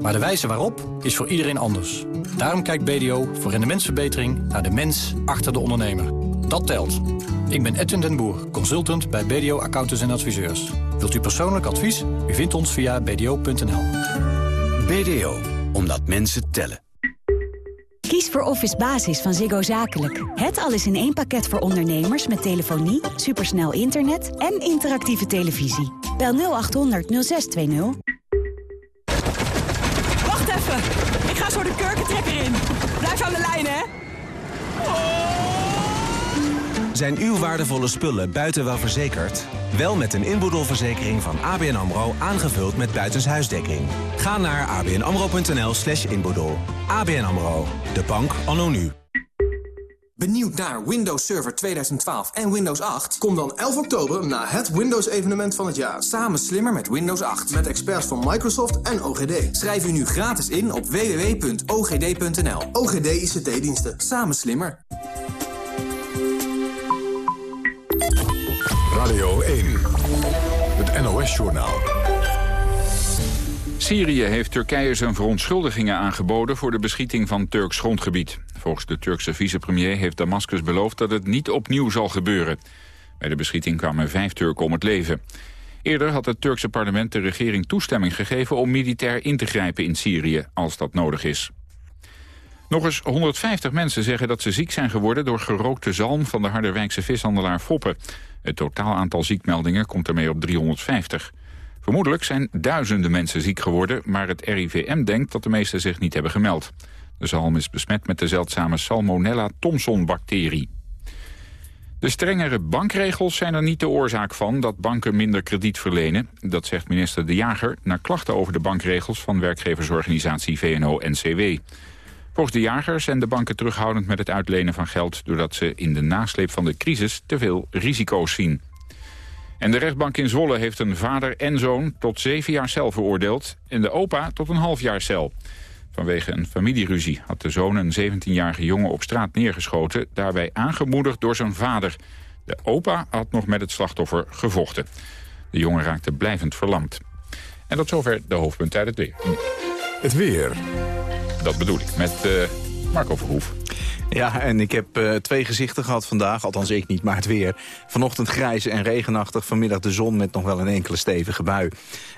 Maar de wijze waarop is voor iedereen anders. Daarom kijkt BDO voor rendementsverbetering naar de mens achter de ondernemer. Dat telt. Ik ben Edwin den Boer, consultant bij BDO Accountants en Adviseurs. Wilt u persoonlijk advies? U vindt ons via bdo.nl. BDO, omdat mensen tellen. Kies voor Office Basis van Ziggo Zakelijk. Het alles in één pakket voor ondernemers met telefonie, supersnel internet en interactieve televisie. Bel 0800 0620. Ga zo de kurkentrekker in. Blijf aan de lijn, hè. Zijn uw waardevolle spullen buiten wel verzekerd? Wel met een inboedelverzekering van ABN AMRO aangevuld met buitenshuisdekking. Ga naar abnamro.nl slash inboedel. ABN AMRO, de bank anno nu. Benieuwd naar Windows Server 2012 en Windows 8? Kom dan 11 oktober naar het Windows-evenement van het jaar. Samen slimmer met Windows 8. Met experts van Microsoft en OGD. Schrijf u nu gratis in op www.ogd.nl. OGD ICT-diensten. Samen slimmer. Radio 1. Het NOS-journaal. Syrië heeft Turkije zijn verontschuldigingen aangeboden voor de beschieting van Turks grondgebied. Volgens de Turkse vicepremier heeft Damascus beloofd dat het niet opnieuw zal gebeuren. Bij de beschieting kwamen vijf Turken om het leven. Eerder had het Turkse parlement de regering toestemming gegeven om militair in te grijpen in Syrië, als dat nodig is. Nog eens 150 mensen zeggen dat ze ziek zijn geworden door gerookte zalm van de Harderwijkse vishandelaar Foppen. Het totaal aantal ziekmeldingen komt ermee op 350. Vermoedelijk zijn duizenden mensen ziek geworden, maar het RIVM denkt dat de meesten zich niet hebben gemeld. De zalm is besmet met de zeldzame Salmonella Thomson-bacterie. De strengere bankregels zijn er niet de oorzaak van dat banken minder krediet verlenen. Dat zegt minister De Jager na klachten over de bankregels van werkgeversorganisatie VNO-NCW. Volgens De Jager zijn de banken terughoudend met het uitlenen van geld... doordat ze in de nasleep van de crisis te veel risico's zien. En de rechtbank in Zwolle heeft een vader en zoon tot zeven jaar cel veroordeeld... en de opa tot een half jaar cel. Vanwege een familieruzie had de zoon een 17-jarige jongen op straat neergeschoten... daarbij aangemoedigd door zijn vader. De opa had nog met het slachtoffer gevochten. De jongen raakte blijvend verlamd. En tot zover de hoofdpunten uit het weer. Het weer. Dat bedoel ik, met uh, Marco Verhoef. Ja, en ik heb uh, twee gezichten gehad vandaag. Althans ik niet, maar het weer. Vanochtend grijs en regenachtig. Vanmiddag de zon met nog wel een enkele stevige bui.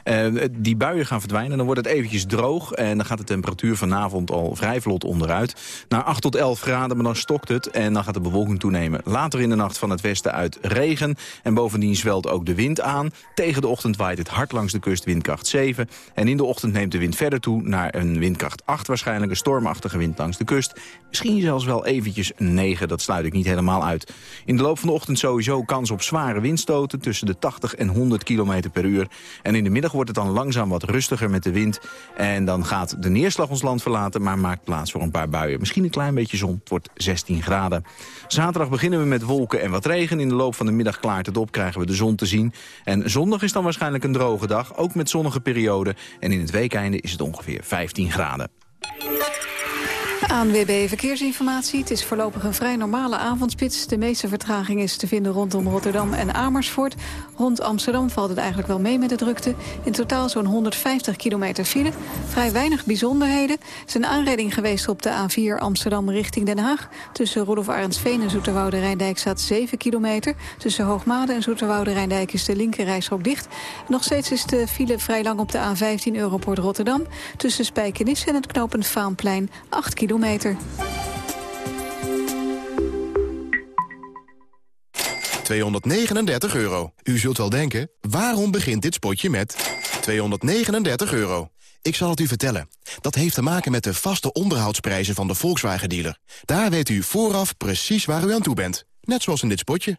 Uh, die buien gaan verdwijnen. Dan wordt het eventjes droog. En dan gaat de temperatuur vanavond al vrij vlot onderuit. Naar 8 tot 11 graden, maar dan stokt het. En dan gaat de bewolking toenemen. Later in de nacht van het westen uit regen. En bovendien zwelt ook de wind aan. Tegen de ochtend waait het hard langs de kust windkracht 7. En in de ochtend neemt de wind verder toe naar een windkracht 8 waarschijnlijk. Een stormachtige wind langs de kust. Misschien zelfs wel eventjes een 9, dat sluit ik niet helemaal uit. In de loop van de ochtend sowieso kans op zware windstoten... tussen de 80 en 100 km per uur. En in de middag wordt het dan langzaam wat rustiger met de wind. En dan gaat de neerslag ons land verlaten... maar maakt plaats voor een paar buien. Misschien een klein beetje zon. Het wordt 16 graden. Zaterdag beginnen we met wolken en wat regen. In de loop van de middag klaart het op, krijgen we de zon te zien. En zondag is dan waarschijnlijk een droge dag, ook met zonnige perioden. En in het weekeinde is het ongeveer 15 graden. ANWB Verkeersinformatie. Het is voorlopig een vrij normale avondspits. De meeste vertraging is te vinden rondom Rotterdam en Amersfoort. Rond Amsterdam valt het eigenlijk wel mee met de drukte. In totaal zo'n 150 kilometer file. Vrij weinig bijzonderheden. Er is een aanrijding geweest op de A4 Amsterdam richting Den Haag. Tussen Rudolf Arendsveen en Zoeterwoude Rijndijk staat 7 kilometer. Tussen Hoogmade en Zoeterwoude Rijndijk is de linkerrijstrook dicht. Nog steeds is de file vrij lang op de A15 Europort Rotterdam. Tussen Spijkenisse en het knooppunt Vaanplein 8 kilometer kilometer. 239 euro. U zult wel denken, waarom begint dit spotje met 239 euro? Ik zal het u vertellen. Dat heeft te maken met de vaste onderhoudsprijzen van de Volkswagen-dealer. Daar weet u vooraf precies waar u aan toe bent. Net zoals in dit spotje.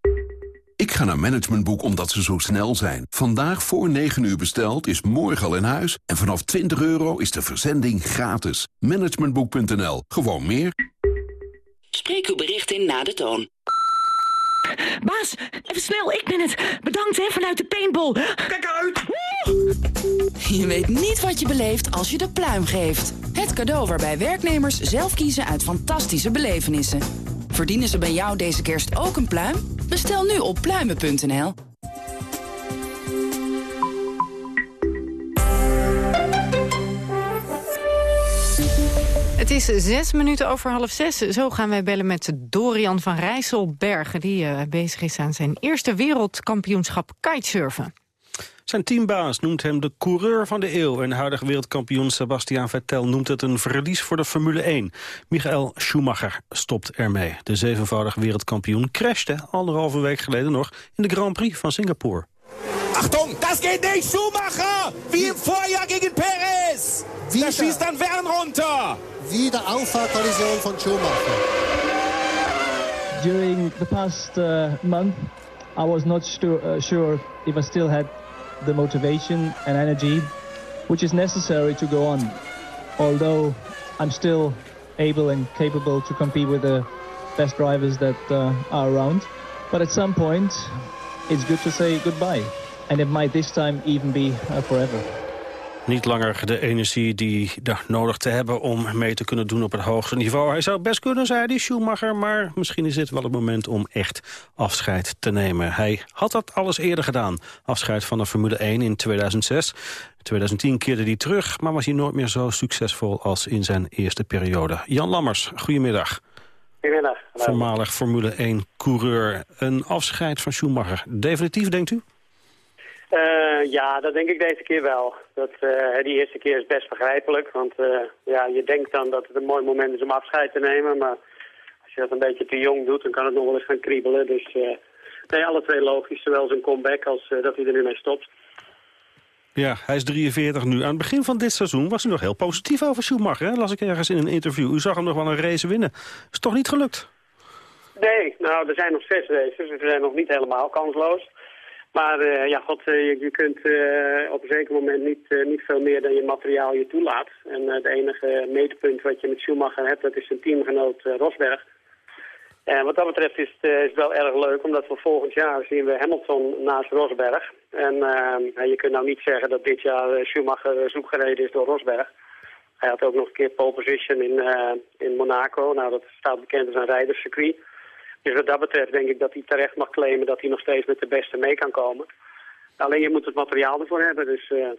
Ik ga naar Managementboek omdat ze zo snel zijn. Vandaag voor 9 uur besteld is morgen al in huis. En vanaf 20 euro is de verzending gratis. Managementboek.nl. Gewoon meer. Spreek uw bericht in na de toon. Baas, even snel, ik ben het. Bedankt hè, vanuit de paintball. Kijk uit! Je weet niet wat je beleeft als je de pluim geeft. Het cadeau waarbij werknemers zelf kiezen uit fantastische belevenissen. Verdienen ze bij jou deze kerst ook een pluim? Bestel nu op pluimen.nl. Het is zes minuten over half zes. Zo gaan wij bellen met Dorian van Rijsselbergen... die uh, bezig is aan zijn eerste wereldkampioenschap kitesurfen. Zijn teambaas noemt hem de coureur van de eeuw... en de huidige wereldkampioen Sebastian Vettel noemt het een verlies voor de Formule 1. Michael Schumacher stopt ermee. De zevenvoudig wereldkampioen crashte anderhalve week geleden nog... in de Grand Prix van Singapore. Achtung, das geht nicht, Schumacher! Wie im Vorjahr gegen Perez! Da schießt dann Wern runter! Wieder Auffahrkollision von Schumacher. During the past uh, month, I was not uh, sure if I still had the motivation and energy which is necessary to go on. Although I'm still able and capable to compete with the best drivers that uh, are around. But at some point, it's good to say goodbye. And it might this time even be uh, forever. Niet langer de energie die daar nodig te hebben om mee te kunnen doen op het hoogste niveau. Hij zou best kunnen, zei die Schumacher, maar misschien is dit wel het moment om echt afscheid te nemen. Hij had dat alles eerder gedaan. Afscheid van de Formule 1 in 2006. In 2010 keerde hij terug, maar was hij nooit meer zo succesvol als in zijn eerste periode. Jan Lammers, goedemiddag. Goedemiddag. Voormalig Formule 1-coureur. Een afscheid van Schumacher. Definitief, denkt u? Uh, ja, dat denk ik deze keer wel. Dat, uh, die eerste keer is best begrijpelijk, want uh, ja, je denkt dan dat het een mooi moment is om afscheid te nemen, maar als je dat een beetje te jong doet, dan kan het nog wel eens gaan kriebelen. Dus nee, alle twee logisch, zowel zijn comeback als dat hij er nu mee stopt. Ja, hij is 43 nu. Aan het begin van dit seizoen was hij nog heel positief over Schumacher, hè? las ik ergens in een interview. U zag hem nog wel een race winnen. Is toch niet gelukt? Nee, nou, er zijn nog zes races, dus we zijn nog niet helemaal kansloos. Maar uh, ja, god, uh, je, kunt uh, op een zeker moment niet, niet veel meer dan je materiaal je toelaat. En het enige meetpunt wat je met Schumacher hebt, dat is zijn teamgenoot Rosberg. En wat dat betreft is het, is wel erg leuk, omdat we volgend jaar zien we Hamilton naast Rosberg. En je kunt nou niet zeggen dat dit jaar Schumacher zoek gereden is door Rosberg. Hij had ook nog een keer pole position in, in Monaco. Nou, dat staat bekend als een rijderscircuit. Dus wat dat betreft denk ik dat hij terecht mag claimen dat hij nog steeds met de beste mee kan komen. Alleen je moet het materiaal ervoor hebben. Dus uh,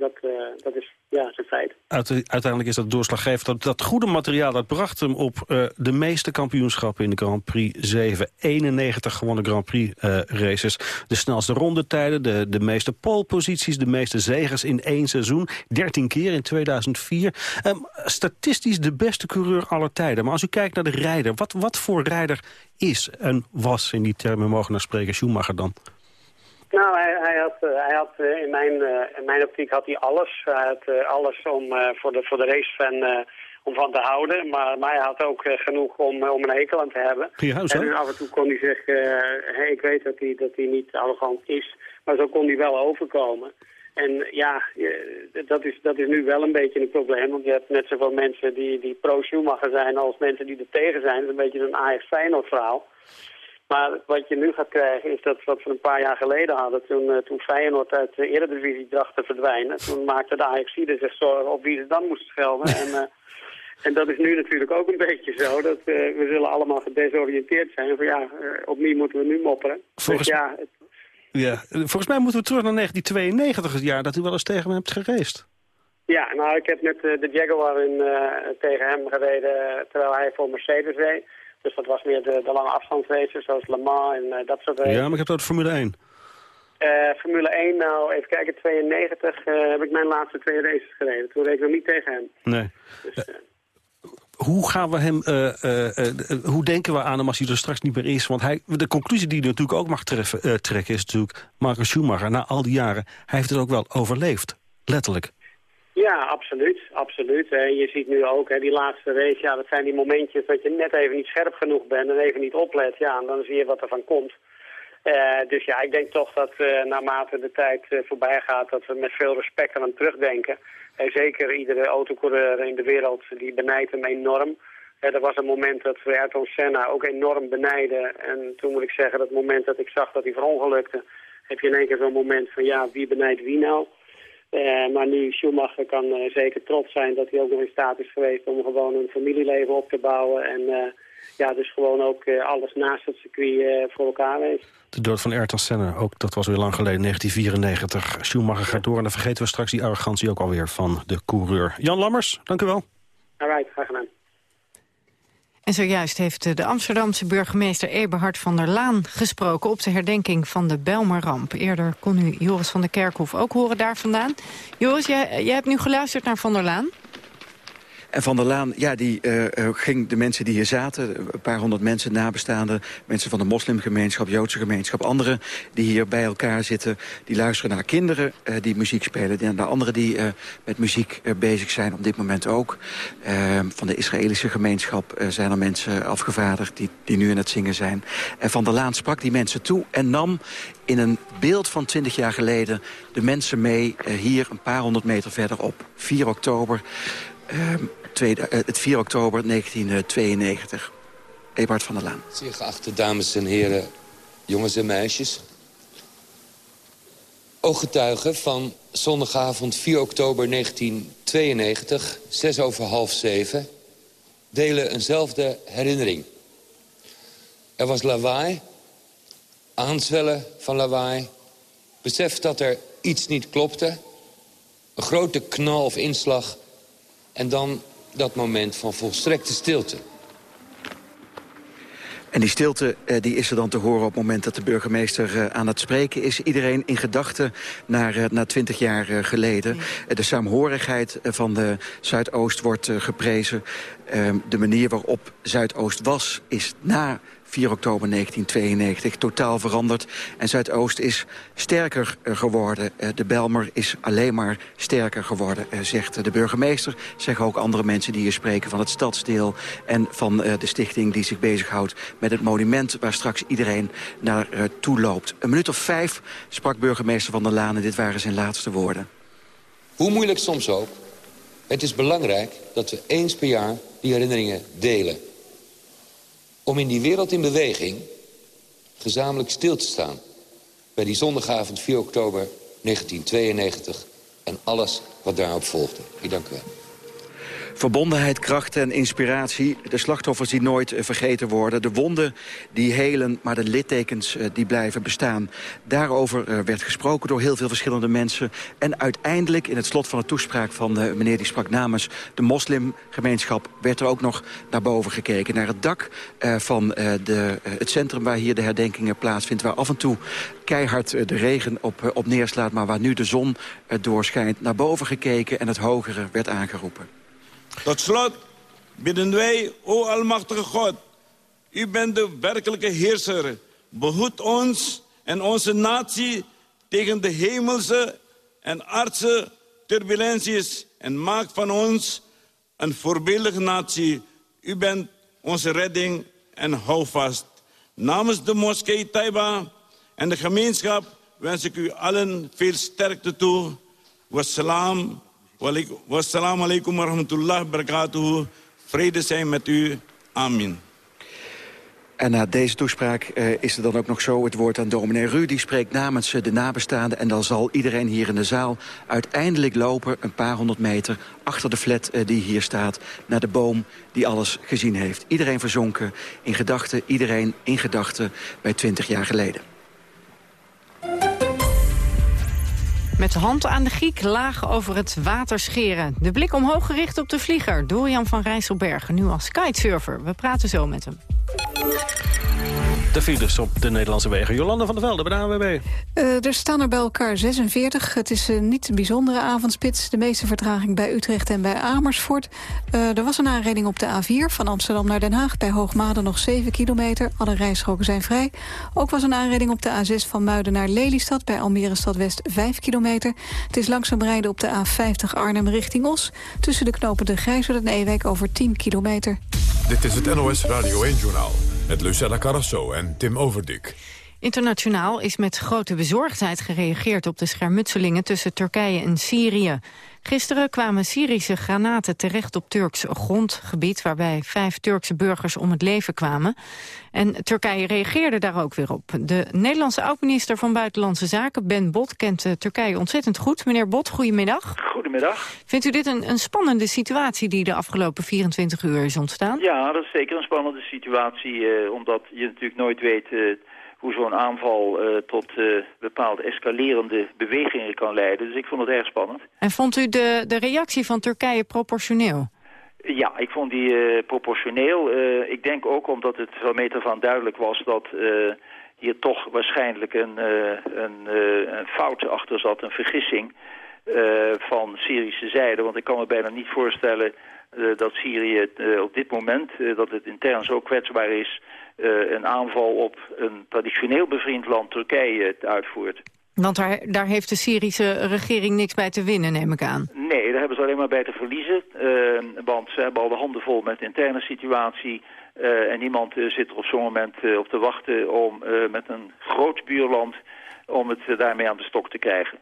Dat, dat is ja, feit. uiteindelijk is dat doorslaggevend. Dat, dat goede materiaal dat bracht hem op de meeste kampioenschappen in de Grand Prix 7. 91 gewonnen Grand Prix races. De snelste rondetijden, de, de meeste poleposities, de meeste zegers in één seizoen. 13 keer in 2004. Ehm, statistisch de beste coureur aller tijden. Maar als u kijkt naar de rijder, wat, wat voor rijder is en was in die termen mogen naar spreken Schumacher dan? Nou, hij, hij had, eh, hij had eh, in, mijn, eh, in mijn optiek had hij alles. Hij had alles om voor de, voor de racefan om van te houden. Maar, maar hij had ook genoeg om, om een hekel aan te hebben. Ja, en af en toe kon hij zeggen, hey, ik weet dat hij, dat hij niet arrogant is. Maar zo kon hij wel overkomen. En ja, dat is, dat is nu wel een beetje een probleem. Want je hebt net zoveel mensen die, die pro-Schumacher zijn als mensen die er tegen zijn. Dat is een beetje een AF-Feyenoord verhaal. Maar wat je nu gaat krijgen is dat wat we een paar jaar geleden hadden... toen, uh, toen Feyenoord uit de Eredivisie dacht te verdwijnen. Toen maakte de AFC zich zorgen op wie ze dan moesten schelden. en, uh, en dat is nu natuurlijk ook een beetje zo. Dat, uh, we zullen allemaal gedesoriënteerd zijn. Van ja, opnieuw moeten we nu mopperen. Volgens... Dus ja, het, ja, volgens mij moeten we terug naar 1992, het jaar dat u wel eens tegen hem hebt gereest. Ja, nou, ik heb net uh, de Jaguar in, tegen hem gereden terwijl hij voor Mercedes reed. Dus dat was meer de, de lange afstandsraces, zoals Le Mans en uh, dat soort. Ja, maar ik heb het over Formule 1. Formule 1, nou, even kijken, 92 heb ik mijn laatste twee races gereden. Toen reed ik nog niet tegen hem. Nee. Dus, hoe gaan we hem, uh, uh, hoe denken we aan hem als hij er straks niet meer is? Want hij, de conclusie die hij natuurlijk ook mag treffen, trekken is natuurlijk... Marcus Schumacher, na al die jaren, hij heeft het ook wel overleefd. Letterlijk. Ja, absoluut. absoluut. Je ziet nu ook, hè, die laatste race, ja, dat zijn die momentjes dat je net even niet scherp genoeg bent en even niet oplet. Ja, en dan zie je wat er van komt. dus ja, ik denk toch dat naarmate de tijd voorbij gaat, dat we met veel respect aan hem terugdenken. En zeker iedere autocoureur in de wereld die benijdt hem enorm. er was een moment dat we Ayrton Senna ook enorm benijden. En toen moet ik zeggen, dat moment dat ik zag dat hij verongelukte... heb je in één keer zo'n moment van ja, wie benijdt wie nou? Uh, maar nu Schumacher kan uh, zeker trots zijn dat hij ook nog in staat is geweest... om gewoon een familieleven op te bouwen. En uh, ja, dus gewoon ook alles naast het circuit voor elkaar heeft. De dood van Ayrton Senna, ook dat was weer lang geleden, 1994. Schumacher gaat door en dan vergeten we straks die arrogantie ook alweer van de coureur. Jan Lammers, dank u wel. Alright, graag gedaan. En zojuist heeft de Amsterdamse burgemeester Eberhard van der Laan gesproken op de herdenking van de Belmerramp. Eerder kon u Joris van der Kerkhof ook horen daar vandaan. Joris, jij, jij hebt nu geluisterd naar Van der Laan. En Van der Laan, ja, die uh, ging de mensen die hier zaten... een paar honderd mensen, nabestaanden... mensen van de moslimgemeenschap, Joodse gemeenschap... anderen die hier bij elkaar zitten... die luisteren naar kinderen uh, die muziek spelen... en naar anderen die met muziek bezig zijn op dit moment ook. Ehm, van de Israëlische gemeenschap zijn er mensen afgevaardigd... Die, die nu in het zingen zijn. En Van der Laan sprak die mensen toe en nam in een beeld van 20 jaar geleden... de mensen mee hier een paar honderd meter verderop. 4 oktober... Ehm, uh, het 4 oktober 1992. Eberhard van der Laan. Zeer geachte dames en heren, jongens en meisjes. Ooggetuigen van zondagavond 4 oktober 1992, 6 over half 7... delen eenzelfde herinnering. Er was lawaai, aanzwellen van lawaai... besef dat er iets niet klopte... een grote knal of inslag... en dan dat moment van volstrekte stilte. En die stilte eh, die is er dan te horen op het moment dat de burgemeester eh, aan het spreken is. Iedereen in gedachten naar, uh, naar 20 jaar geleden. de saamhorigheid van de Zuidoost wordt geprezen. Ehm, de manier waarop Zuidoost was is na 4 oktober 1992 totaal veranderd. En Zuidoost is sterker eh, geworden. Eh, de Belmer is alleen maar sterker geworden, eh, zegt de burgemeester. Zeggen ook andere mensen die hier spreken van het stadsdeel... en van de stichting die zich bezighoudt met het monument... waar straks iedereen naar toe loopt. Een minuut of vijf sprak burgemeester Van der Laan... en dit waren zijn laatste woorden. Hoe moeilijk soms ook, het is belangrijk dat we eens per jaar die herinneringen delen om in die wereld in beweging gezamenlijk stil te staan... bij die zondagavond 4 oktober 1992 en alles wat daarop volgde. Ik dank u wel. Verbondenheid, kracht en inspiratie. De slachtoffers die nooit eh, vergeten worden. De wonden die helen, maar de littekens eh, die blijven bestaan. Daarover eh, werd gesproken door heel veel verschillende mensen. En uiteindelijk, in het slot van de toespraak van de meneer die sprak namens de moslimgemeenschap... werd er ook nog naar boven gekeken. Naar het dak van de, het centrum waar hier de herdenkingen plaatsvindt. Waar af en toe keihard de regen op, op neerslaat... maar waar nu de zon doorschijnt. Naar boven gekeken en het hogere werd aangeroepen. Tot slot bidden wij, o Almachtige God, u bent de werkelijke heerser. Behoed ons en onze natie tegen de hemelse en aardse turbulenties en maak van ons een voorbeeldige natie. U bent onze redding en houvast. Namens de moskee Taiba en de gemeenschap wens ik u allen veel sterkte toe. Wassalam Wassalamu alaikum wa rahmatullahi barakatuhu. Vrede zijn met u. Amin. En na deze toespraak uh, is er dan ook nog zo het woord aan dominee Ru. Die spreekt namens de nabestaanden. En dan zal iedereen hier in de zaal uiteindelijk lopen... een paar honderd meter achter de flat uh, die hier staat... naar de boom die alles gezien heeft. Iedereen verzonken in gedachten. Iedereen in gedachten bij twintig jaar geleden. Met de hand aan de giek laag over het water scheren. De blik omhoog gericht op de vlieger. Dorian van Rijsselbergen, nu als kitesurfer. We praten zo met hem. De files op de Nederlandse wegen. Jolanda van der Velde bij de ANWB. Uh, er staan er bij elkaar 46. Het is uh, niet een bijzondere avondspits. De meeste vertraging bij Utrecht en bij Amersfoort. Uh, er was een aanreding op de A4 van Amsterdam naar Den Haag. Bij Hoogmade nog 7 kilometer. Alle rijstroken zijn vrij. Ook was een aanreding op de A6 van Muiden naar Lelystad. Bij Almere Stad West 5 kilometer. Het is langzaam rijden op de A50 Arnhem richting Os. Tussen de knopen de Grijzer en Ewijk over 10 kilometer. Dit is het NOS Radio 1-journaal. Met Lucella Carrasso en Tim Overdik. Internationaal is met grote bezorgdheid gereageerd op de schermutselingen tussen Turkije en Syrië. Gisteren kwamen Syrische granaten terecht op Turks grondgebied... waarbij vijf Turkse burgers om het leven kwamen. En Turkije reageerde daar ook weer op. De Nederlandse oud-minister van Buitenlandse Zaken, Ben Bot... kent uh, Turkije ontzettend goed. Meneer Bot, goedemiddag. Goedemiddag. Vindt u dit een, een spannende situatie die de afgelopen 24 uur is ontstaan? Ja, dat is zeker een spannende situatie... Uh, omdat je natuurlijk nooit weet... Uh, hoe zo'n aanval uh, tot uh, bepaalde escalerende bewegingen kan leiden. Dus ik vond het erg spannend. En vond u de, de reactie van Turkije proportioneel? Ja, ik vond die uh, proportioneel. ik denk ook omdat het van meter van duidelijk was dat hier toch waarschijnlijk een, een, een, fout achter zat, een vergissing van Syrische zijde. Want ik kan me bijna niet voorstellen dat Syrië op dit moment, dat het intern zo kwetsbaar is een aanval op een traditioneel bevriend land, Turkije, uitvoert. Want daar, daar heeft de Syrische regering niks bij te winnen, neem ik aan. Nee, daar hebben ze alleen maar bij te verliezen. Uh, want ze hebben al de handen vol met de interne situatie. Uh, en niemand zit er op zo'n moment op te wachten om met een groot buurland om het daarmee aan de stok te krijgen.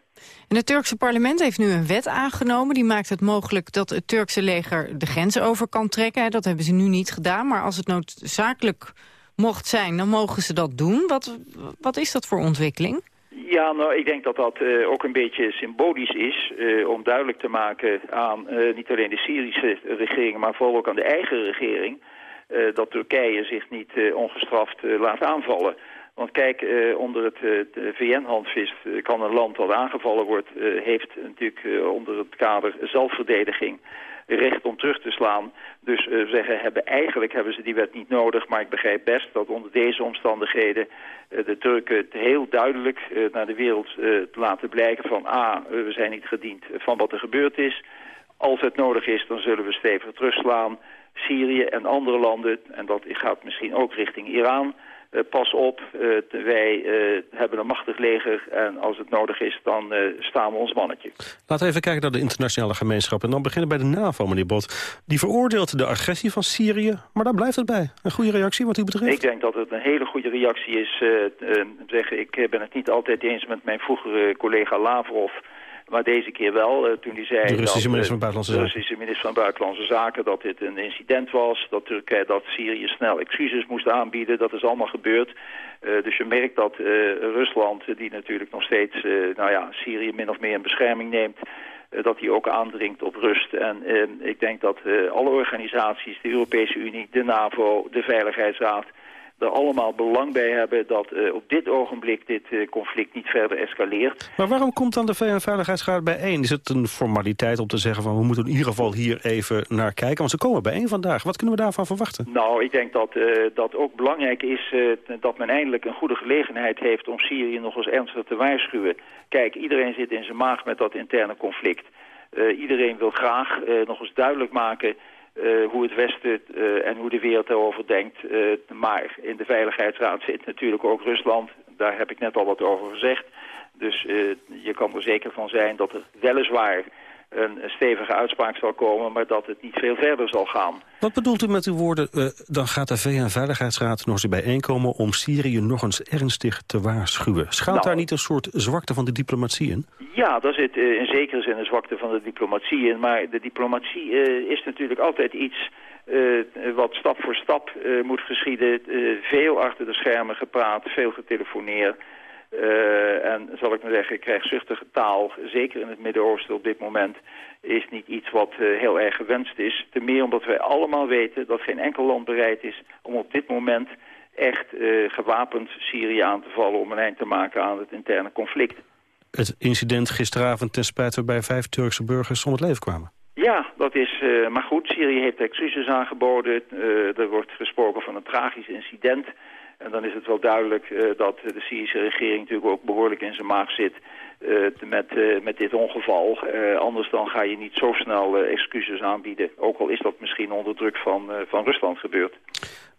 En het Turkse parlement heeft nu een wet aangenomen... die maakt het mogelijk dat het Turkse leger de grens over kan trekken. Dat hebben ze nu niet gedaan, maar als het noodzakelijk mocht zijn, dan mogen ze dat doen. Wat, wat is dat voor ontwikkeling? Ja, nou, ik denk dat dat uh, ook een beetje symbolisch is... Uh, om duidelijk te maken aan uh, niet alleen de Syrische regering... maar vooral ook aan de eigen regering... dat Turkije zich niet ongestraft laat aanvallen. Want kijk, onder het VN-handvist kan een land dat aangevallen wordt... heeft natuurlijk onder het kader zelfverdediging recht om terug te slaan. Dus uh, zeggen, hebben, eigenlijk hebben ze die wet niet nodig. Maar ik begrijp best dat onder deze omstandigheden uh, de Turken het heel duidelijk uh, naar de wereld laten blijken van... A, we zijn niet gediend van wat er gebeurd is. Als het nodig is, dan zullen we stevig terugslaan. Syrië en andere landen, en dat gaat misschien ook richting Iran... Uh, pas op, uh, wij uh, hebben een machtig leger en als het nodig is, dan staan we ons mannetje. Laten we even kijken naar de internationale gemeenschap. En dan beginnen bij de NAVO, meneer Bot. Die veroordeelt de agressie van Syrië, maar daar blijft het bij. Een goede reactie wat u betreft? Ik denk dat het een hele goede reactie is. zeggen, ik ben het niet altijd eens met mijn vroegere collega Lavrov... Maar deze keer wel, uh, toen hij zei... De Russische minister van Buitenlandse Zaken. De Russische minister van Buitenlandse Zaken, dat dit een incident was. Dat, Turkije, dat Syrië snel excuses moest aanbieden. Dat is allemaal gebeurd. Uh, dus je merkt dat Rusland, die natuurlijk nog steeds nou ja, Syrië min of meer in bescherming neemt... eh, dat hij ook aandringt op rust. En eh, ik denk dat eh, alle organisaties, de Europese Unie, de NAVO, de Veiligheidsraad er allemaal belang bij hebben dat uh, op dit ogenblik dit uh, conflict niet verder escaleert. Maar waarom komt dan de VN-veiligheidsraad bijeen? Is het een formaliteit om te zeggen van we moeten in ieder geval hier even naar kijken? Want ze komen bijeen vandaag. Wat kunnen we daarvan verwachten? Nou, ik denk dat uh, dat ook belangrijk is dat men eindelijk een goede gelegenheid heeft om Syrië nog eens ernstig te waarschuwen. Kijk, iedereen zit in zijn maag met dat interne conflict. iedereen wil graag nog eens duidelijk maken uh, hoe het Westen uh, en hoe de wereld daarover denkt. Uh, maar in de Veiligheidsraad zit natuurlijk ook Rusland. Daar heb ik net al wat over gezegd. Dus je kan er zeker van zijn dat er weliswaar een stevige uitspraak zal komen... maar dat het niet veel verder zal gaan. Wat bedoelt u met uw woorden, uh, dan gaat de VN-veiligheidsraad nog eens bijeenkomen... om Syrië nog eens ernstig te waarschuwen? Schuilt nou, daar niet een soort zwakte van de diplomatie in? Ja, daar zit uh, in zekere zin een zwakte van de diplomatie in. Maar de diplomatie uh, is natuurlijk altijd iets... wat stap voor stap moet geschieden. veel achter de schermen gepraat, veel getelefoneerd. Uh, en zal ik maar zeggen, krijgzuchtige taal, zeker in het Midden-Oosten op dit moment, is niet iets wat uh, heel erg gewenst is. Ten meer omdat wij allemaal weten dat geen enkel land bereid is om op dit moment echt uh, gewapend Syrië aan te vallen om een eind te maken aan het interne conflict. Het incident gisteravond ten spijt waarbij vijf Turkse burgers om het leven kwamen. Ja, dat is, maar goed, Syrië heeft excuses aangeboden. Er wordt gesproken van een tragisch incident. En dan is het wel duidelijk uh, dat de Syrische regering natuurlijk ook behoorlijk in zijn maag zit uh, met, uh, met dit ongeval. anders dan ga je niet zo snel excuses aanbieden. Ook al is dat misschien onder druk van, van Rusland gebeurd.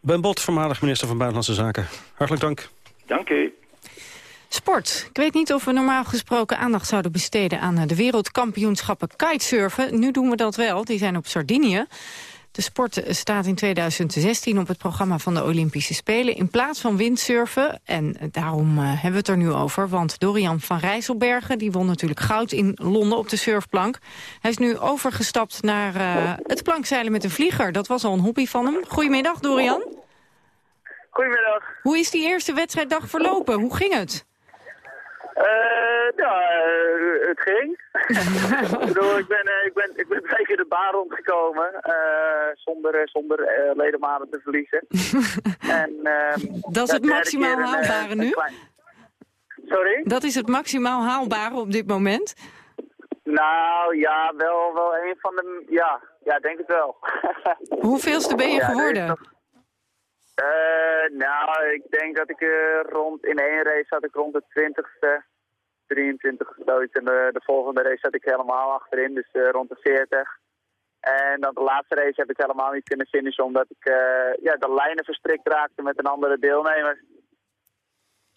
Ben Bot, voormalig minister van Buitenlandse Zaken. Hartelijk dank. Dank u. Sport. Ik weet niet of we normaal gesproken aandacht zouden besteden aan de wereldkampioenschappen kitesurfen. Nu doen we dat wel. Die zijn op Sardinië. De sport staat in 2016 op het programma van de Olympische Spelen... in plaats van windsurfen. En daarom uh, hebben we het er nu over. Want Dorian van Rijsselbergen die won natuurlijk goud in Londen op de surfplank. Hij is nu overgestapt naar uh, het plankzeilen met een vlieger. Dat was al een hobby van hem. Goedemiddag, Dorian. Goedemiddag. Hoe is die eerste wedstrijddag verlopen? Hoe ging het? Uh, ja, uh, het ging. ik, bedoel, ik, ben, uh, ik, ben, ik ben twee keer de baan rondgekomen zonder, zonder ledematen te verliezen. en, ehm, Dat is het maximaal een, haalbare nu? Klein... Sorry? Dat is het maximaal haalbare op dit moment? Nou ja, wel, wel een van de... Ja, ja denk het wel. Hoeveelste ben je ja, geworden? Uh, nou, ik denk dat ik uh, rond, in één race zat ik rond de 20ste, 23 stoot. En de, de, volgende race zat ik helemaal achterin, dus uh, rond de 40. En dan de laatste race heb ik helemaal niet kunnen finishen, omdat ik ja, de lijnen verstrikt raakte met een andere deelnemer.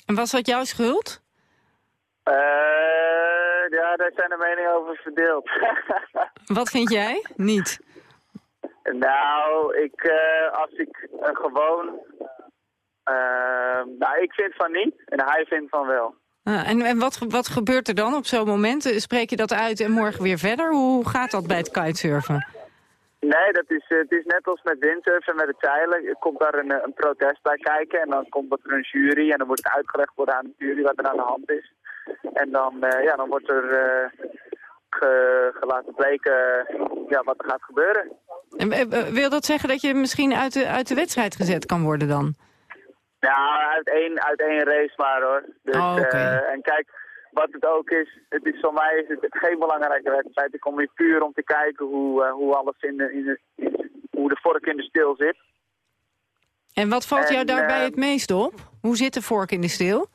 En was dat jouw schuld? ja, daar zijn de meningen over verdeeld. Wat vind jij? Niet. Nou, ik, uh, als ik uh, gewoon... Uh, nou, ik vind van niet en hij vindt van wel. Ah, en en wat, wat gebeurt er dan op zo'n moment? Spreek je dat uit en morgen weer verder? Hoe gaat dat bij het kitesurfen? Nee, dat is, het is net als met windsurfen met het zeilen. Er komt daar een, een protest bij kijken en dan komt er een jury en dan wordt het uitgelegd worden aan de jury wat er aan de hand is. En dan, ja, dan wordt er ge, laten bleken ja, wat er gaat gebeuren. En wil dat zeggen dat je misschien uit de, uit de wedstrijd gezet kan worden dan? Ja, uit één, uit één race maar hoor. Dus, oh, okay. uh, en kijk, wat het ook is, het is voor mij is het geen belangrijke wedstrijd. Ik kom hier puur om te kijken hoe, uh, hoe alles in de, in de, hoe de vork in de steel zit. En wat valt en, jou daarbij uh, het meest op? Hoe zit de vork in de steel?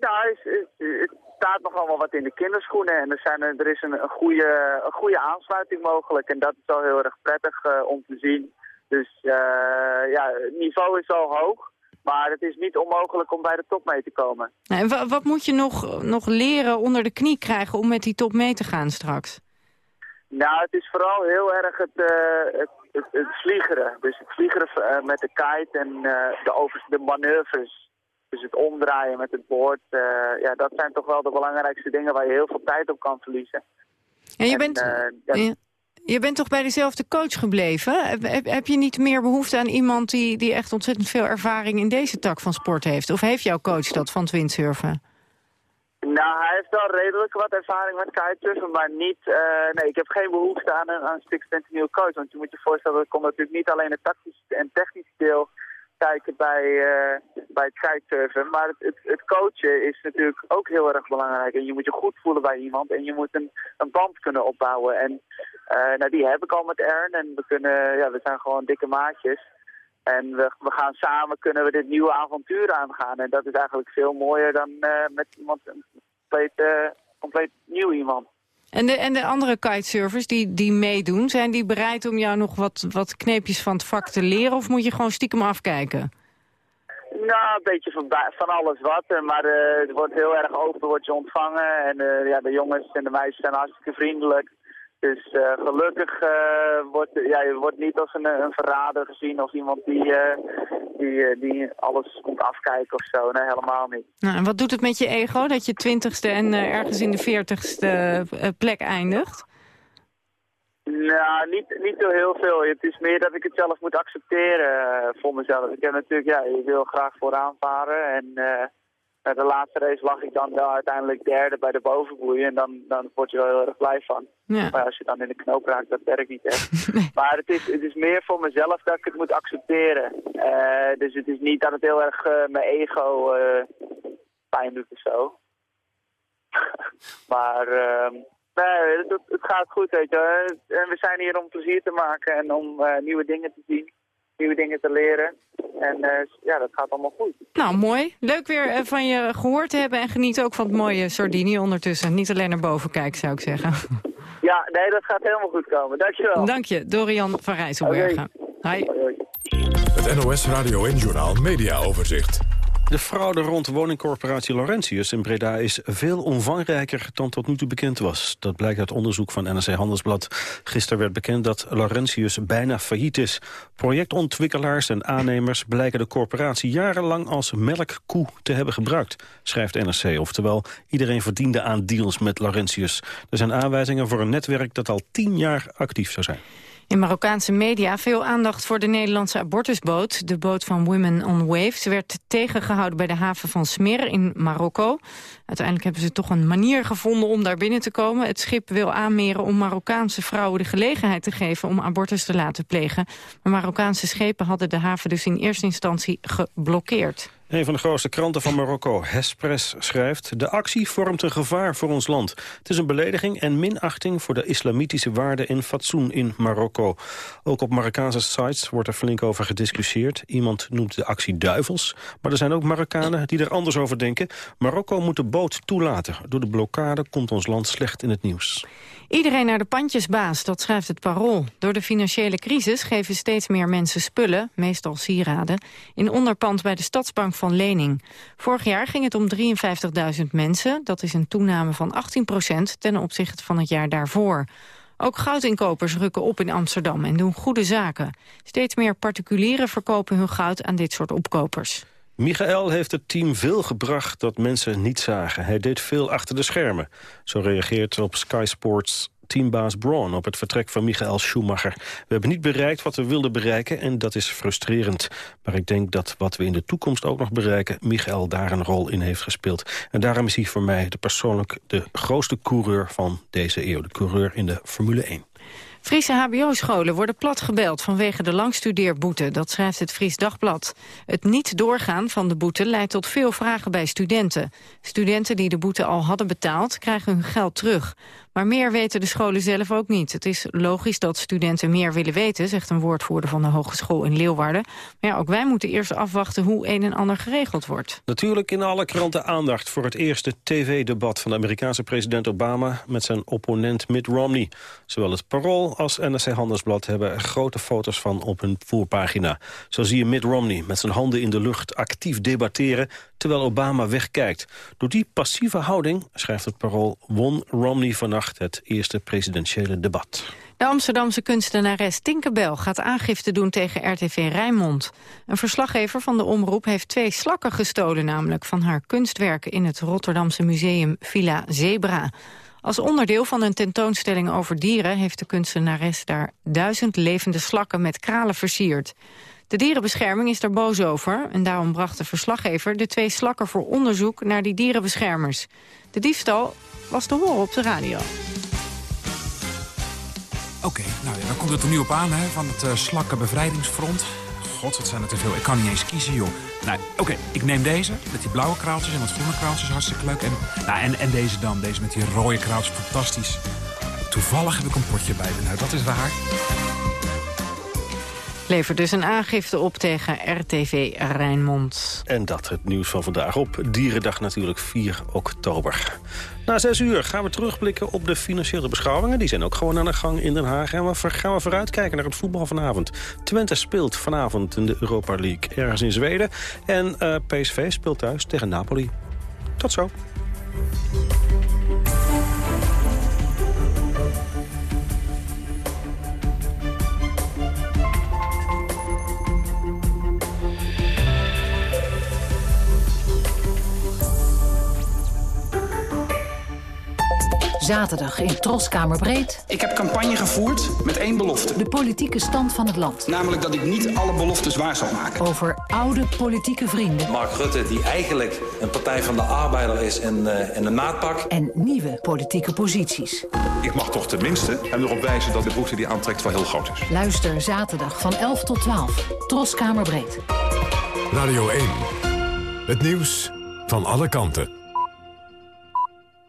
nou, het, het, staat nog allemaal wat in de kinderschoenen. En er, zijn, er is een, een, goede, een goede aansluiting mogelijk. En dat is wel heel erg prettig om te zien. Dus uh, ja, het niveau is al hoog. Maar het is niet onmogelijk om bij de top mee te komen. En wat moet je nog, nog leren onder de knie krijgen om met die top mee te gaan straks? Nou, het is vooral heel erg het, uh, het, het, het, vliegeren. Dus het vliegeren uh, met de kite en uh, de, over, de manoeuvres. Dus het omdraaien met het boord. ja, dat zijn toch wel de belangrijkste dingen waar je heel veel tijd op kan verliezen. En je, bent, ja, je, bent toch bij dezelfde coach gebleven? Heb, heb, je niet meer behoefte aan iemand die, die echt ontzettend veel ervaring in deze tak van sport heeft? Of heeft jouw coach dat van het windsurfen? Nou, hij heeft wel redelijk wat ervaring met kitesurfen, maar niet... Uh, nee, ik heb geen behoefte aan een, aan stuk nieuwe coach. Want je moet je voorstellen, dat komt natuurlijk niet alleen het tactische en technische deel kijken bij, uh, bij het kitesurfen. Maar het, het, coachen is natuurlijk ook heel erg belangrijk. En je moet je goed voelen bij iemand en je moet een, een band kunnen opbouwen. En uh, nou, die heb ik al met Ern en we, kunnen, ja, we zijn gewoon dikke maatjes. En we, we gaan samen kunnen we dit nieuwe avontuur aangaan. En dat is eigenlijk veel mooier dan uh, met iemand, een compleet nieuw iemand. En de, en de andere kitesurfers die, die meedoen, zijn die bereid om jou nog wat, wat kneepjes van het vak te leren? Of moet je gewoon stiekem afkijken? Nou, een beetje van, van alles wat. Maar uh, het wordt heel erg open, wordt je ontvangen. En uh, ja, de jongens en de meisjes zijn hartstikke vriendelijk. Dus gelukkig wordt, ja, je wordt niet als een, een verrader gezien of iemand die, die, die alles komt afkijken of zo. Nee, helemaal niet. Nou, en wat doet het met je ego dat je twintigste en ergens in de veertigste plek eindigt? Nou, niet, niet zo heel veel. Het is meer dat ik het zelf moet accepteren voor mezelf. Ik heb natuurlijk, ja, ik wil graag vooraan varen en de laatste race lag ik dan wel uiteindelijk derde bij de bovenboei. En dan, dan word je wel heel erg blij van. Ja. Maar als je dan in de knoop raakt, dat werkt niet echt. Maar het is, het is meer voor mezelf dat ik het moet accepteren. Uh, dus het is niet dat het heel erg uh, mijn ego uh, pijn doet of zo. maar ehm, nee, het, het, gaat goed, weet je. En we zijn hier om plezier te maken en om nieuwe dingen te zien nieuwe dingen te leren. En uh, ja, dat gaat allemaal goed. Nou, mooi. Leuk weer uh, van je gehoord te hebben. En geniet ook van het mooie Sardinië ondertussen. Niet alleen naar boven kijken, zou ik zeggen. Ja, nee, dat gaat helemaal goed komen. Dankjewel. Dank je, Dorian van Rijsselbergen. Okay. Hi. Het NOS Radio en Journaal Media Overzicht. De fraude rond woningcorporatie Laurentius in Breda is veel omvangrijker dan tot nu toe bekend was. Dat blijkt uit onderzoek van NRC Handelsblad. Gisteren werd bekend dat Laurentius bijna failliet is. Projectontwikkelaars en aannemers blijken de corporatie jarenlang als melkkoe te hebben gebruikt, schrijft NRC. Oftewel, iedereen verdiende aan deals met Laurentius. Er zijn aanwijzingen voor een netwerk dat al tien jaar actief zou zijn. In Marokkaanse media veel aandacht voor de Nederlandse abortusboot. De boot van Women on Waves werd tegengehouden bij de haven van Smer in Marokko. Uiteindelijk hebben ze toch een manier gevonden om daar binnen te komen. Het schip wil aanmeren om Marokkaanse vrouwen de gelegenheid te geven om abortus te laten plegen. Maar Marokkaanse schepen hadden de haven dus in eerste instantie geblokkeerd. Een van de grootste kranten van Marokko, Hespres, schrijft... de actie vormt een gevaar voor ons land. Het is een belediging en minachting voor de islamitische waarden en fatsoen in Marokko. Ook op Marokkaanse sites wordt er flink over gediscussieerd. Iemand noemt de actie duivels. Maar er zijn ook Marokkanen die er anders over denken. Marokko moet de boot toelaten. Door de blokkade komt ons land slecht in het nieuws. Iedereen naar de pandjesbaas, dat schrijft het Parool. Door de financiële crisis geven steeds meer mensen spullen, meestal sieraden, in onderpand bij de Stadsbank van Lening. Vorig jaar ging het om 53.000 mensen. Dat is een toename van 18 procent ten opzichte van het jaar daarvoor. Ook goudinkopers rukken op in Amsterdam en doen goede zaken. Steeds meer particulieren verkopen hun goud aan dit soort opkopers. Michael heeft het team veel gebracht dat mensen niet zagen. Hij deed veel achter de schermen. Zo reageert op Sky Sports teambaas Braun op het vertrek van Michael Schumacher. We hebben niet bereikt wat we wilden bereiken en dat is frustrerend. Maar ik denk dat wat we in de toekomst ook nog bereiken... Michael daar een rol in heeft gespeeld. En daarom is hij voor mij de persoonlijk de grootste coureur van deze eeuw. De coureur in de Formule 1. Friese hbo-scholen worden platgebeld vanwege de langstudeerboete. Dat schrijft het Fries Dagblad. Het niet doorgaan van de boete leidt tot veel vragen bij studenten. Studenten die de boete al hadden betaald, krijgen hun geld terug. Maar meer weten de scholen zelf ook niet. Het is logisch dat studenten meer willen weten, zegt een woordvoerder van de Hogeschool in Leeuwarden. Maar ja, ook wij moeten eerst afwachten hoe een en ander geregeld wordt. Natuurlijk in alle kranten aandacht voor het eerste tv-debat van de Amerikaanse president Obama met zijn opponent Mitt Romney. Zowel het Parool als NRC Handelsblad hebben er grote foto's van op hun voorpagina. Zo zie je Mitt Romney met zijn handen in de lucht actief debatteren terwijl Obama wegkijkt. Door die passieve houding, schrijft het Parool, won Romney vannacht het eerste presidentiële debat. De Amsterdamse kunstenares Tinkerbell gaat aangifte doen tegen RTV Rijnmond. Een verslaggever van de omroep heeft twee slakken gestolen... namelijk van haar kunstwerken in het Rotterdamse museum Villa Zebra. Als onderdeel van een tentoonstelling over dieren... heeft de kunstenares daar duizend levende slakken met kralen versierd. De dierenbescherming is er boos over en daarom bracht de verslaggever de twee slakken voor onderzoek naar die dierenbeschermers. De diefstal was te horen op de radio. Oké, nou ja, dan komt het er nu op aan hè, van het uh, slakkenbevrijdingsfront. God, wat zijn er te veel. Ik kan niet eens kiezen, joh. Nou, oké, ik neem deze met die blauwe kraaltjes en wat groene kraaltjes. Hartstikke leuk. En, nou, en, en deze dan, deze met die rode kraaltjes. Fantastisch. Toevallig heb ik een potje bij me. Nou, dat is raar. Levert dus een aangifte op tegen RTV Rijnmond. En dat het nieuws van vandaag op Dierendag natuurlijk 4 oktober. Na zes uur gaan we terugblikken op de financiële beschouwingen. Die zijn ook gewoon aan de gang in Den Haag. En we gaan we vooruitkijken naar het voetbal vanavond. Twente speelt vanavond in de Europa League ergens in Zweden. En uh, PSV speelt thuis tegen Napoli. Tot zo. Zaterdag in Troskamerbreed. Ik heb campagne gevoerd met één belofte. De politieke stand van het land. Namelijk dat ik niet alle beloftes waar zal maken. Over oude politieke vrienden. Mark Rutte, die eigenlijk een partij van de arbeider is en, uh, en een maatpak. En nieuwe politieke posities. Ik mag toch tenminste hem erop wijzen dat de boete die aantrekt wel heel groot is. Luister zaterdag van 11 tot 12. Troskamerbreed. Radio 1. Het nieuws van alle kanten.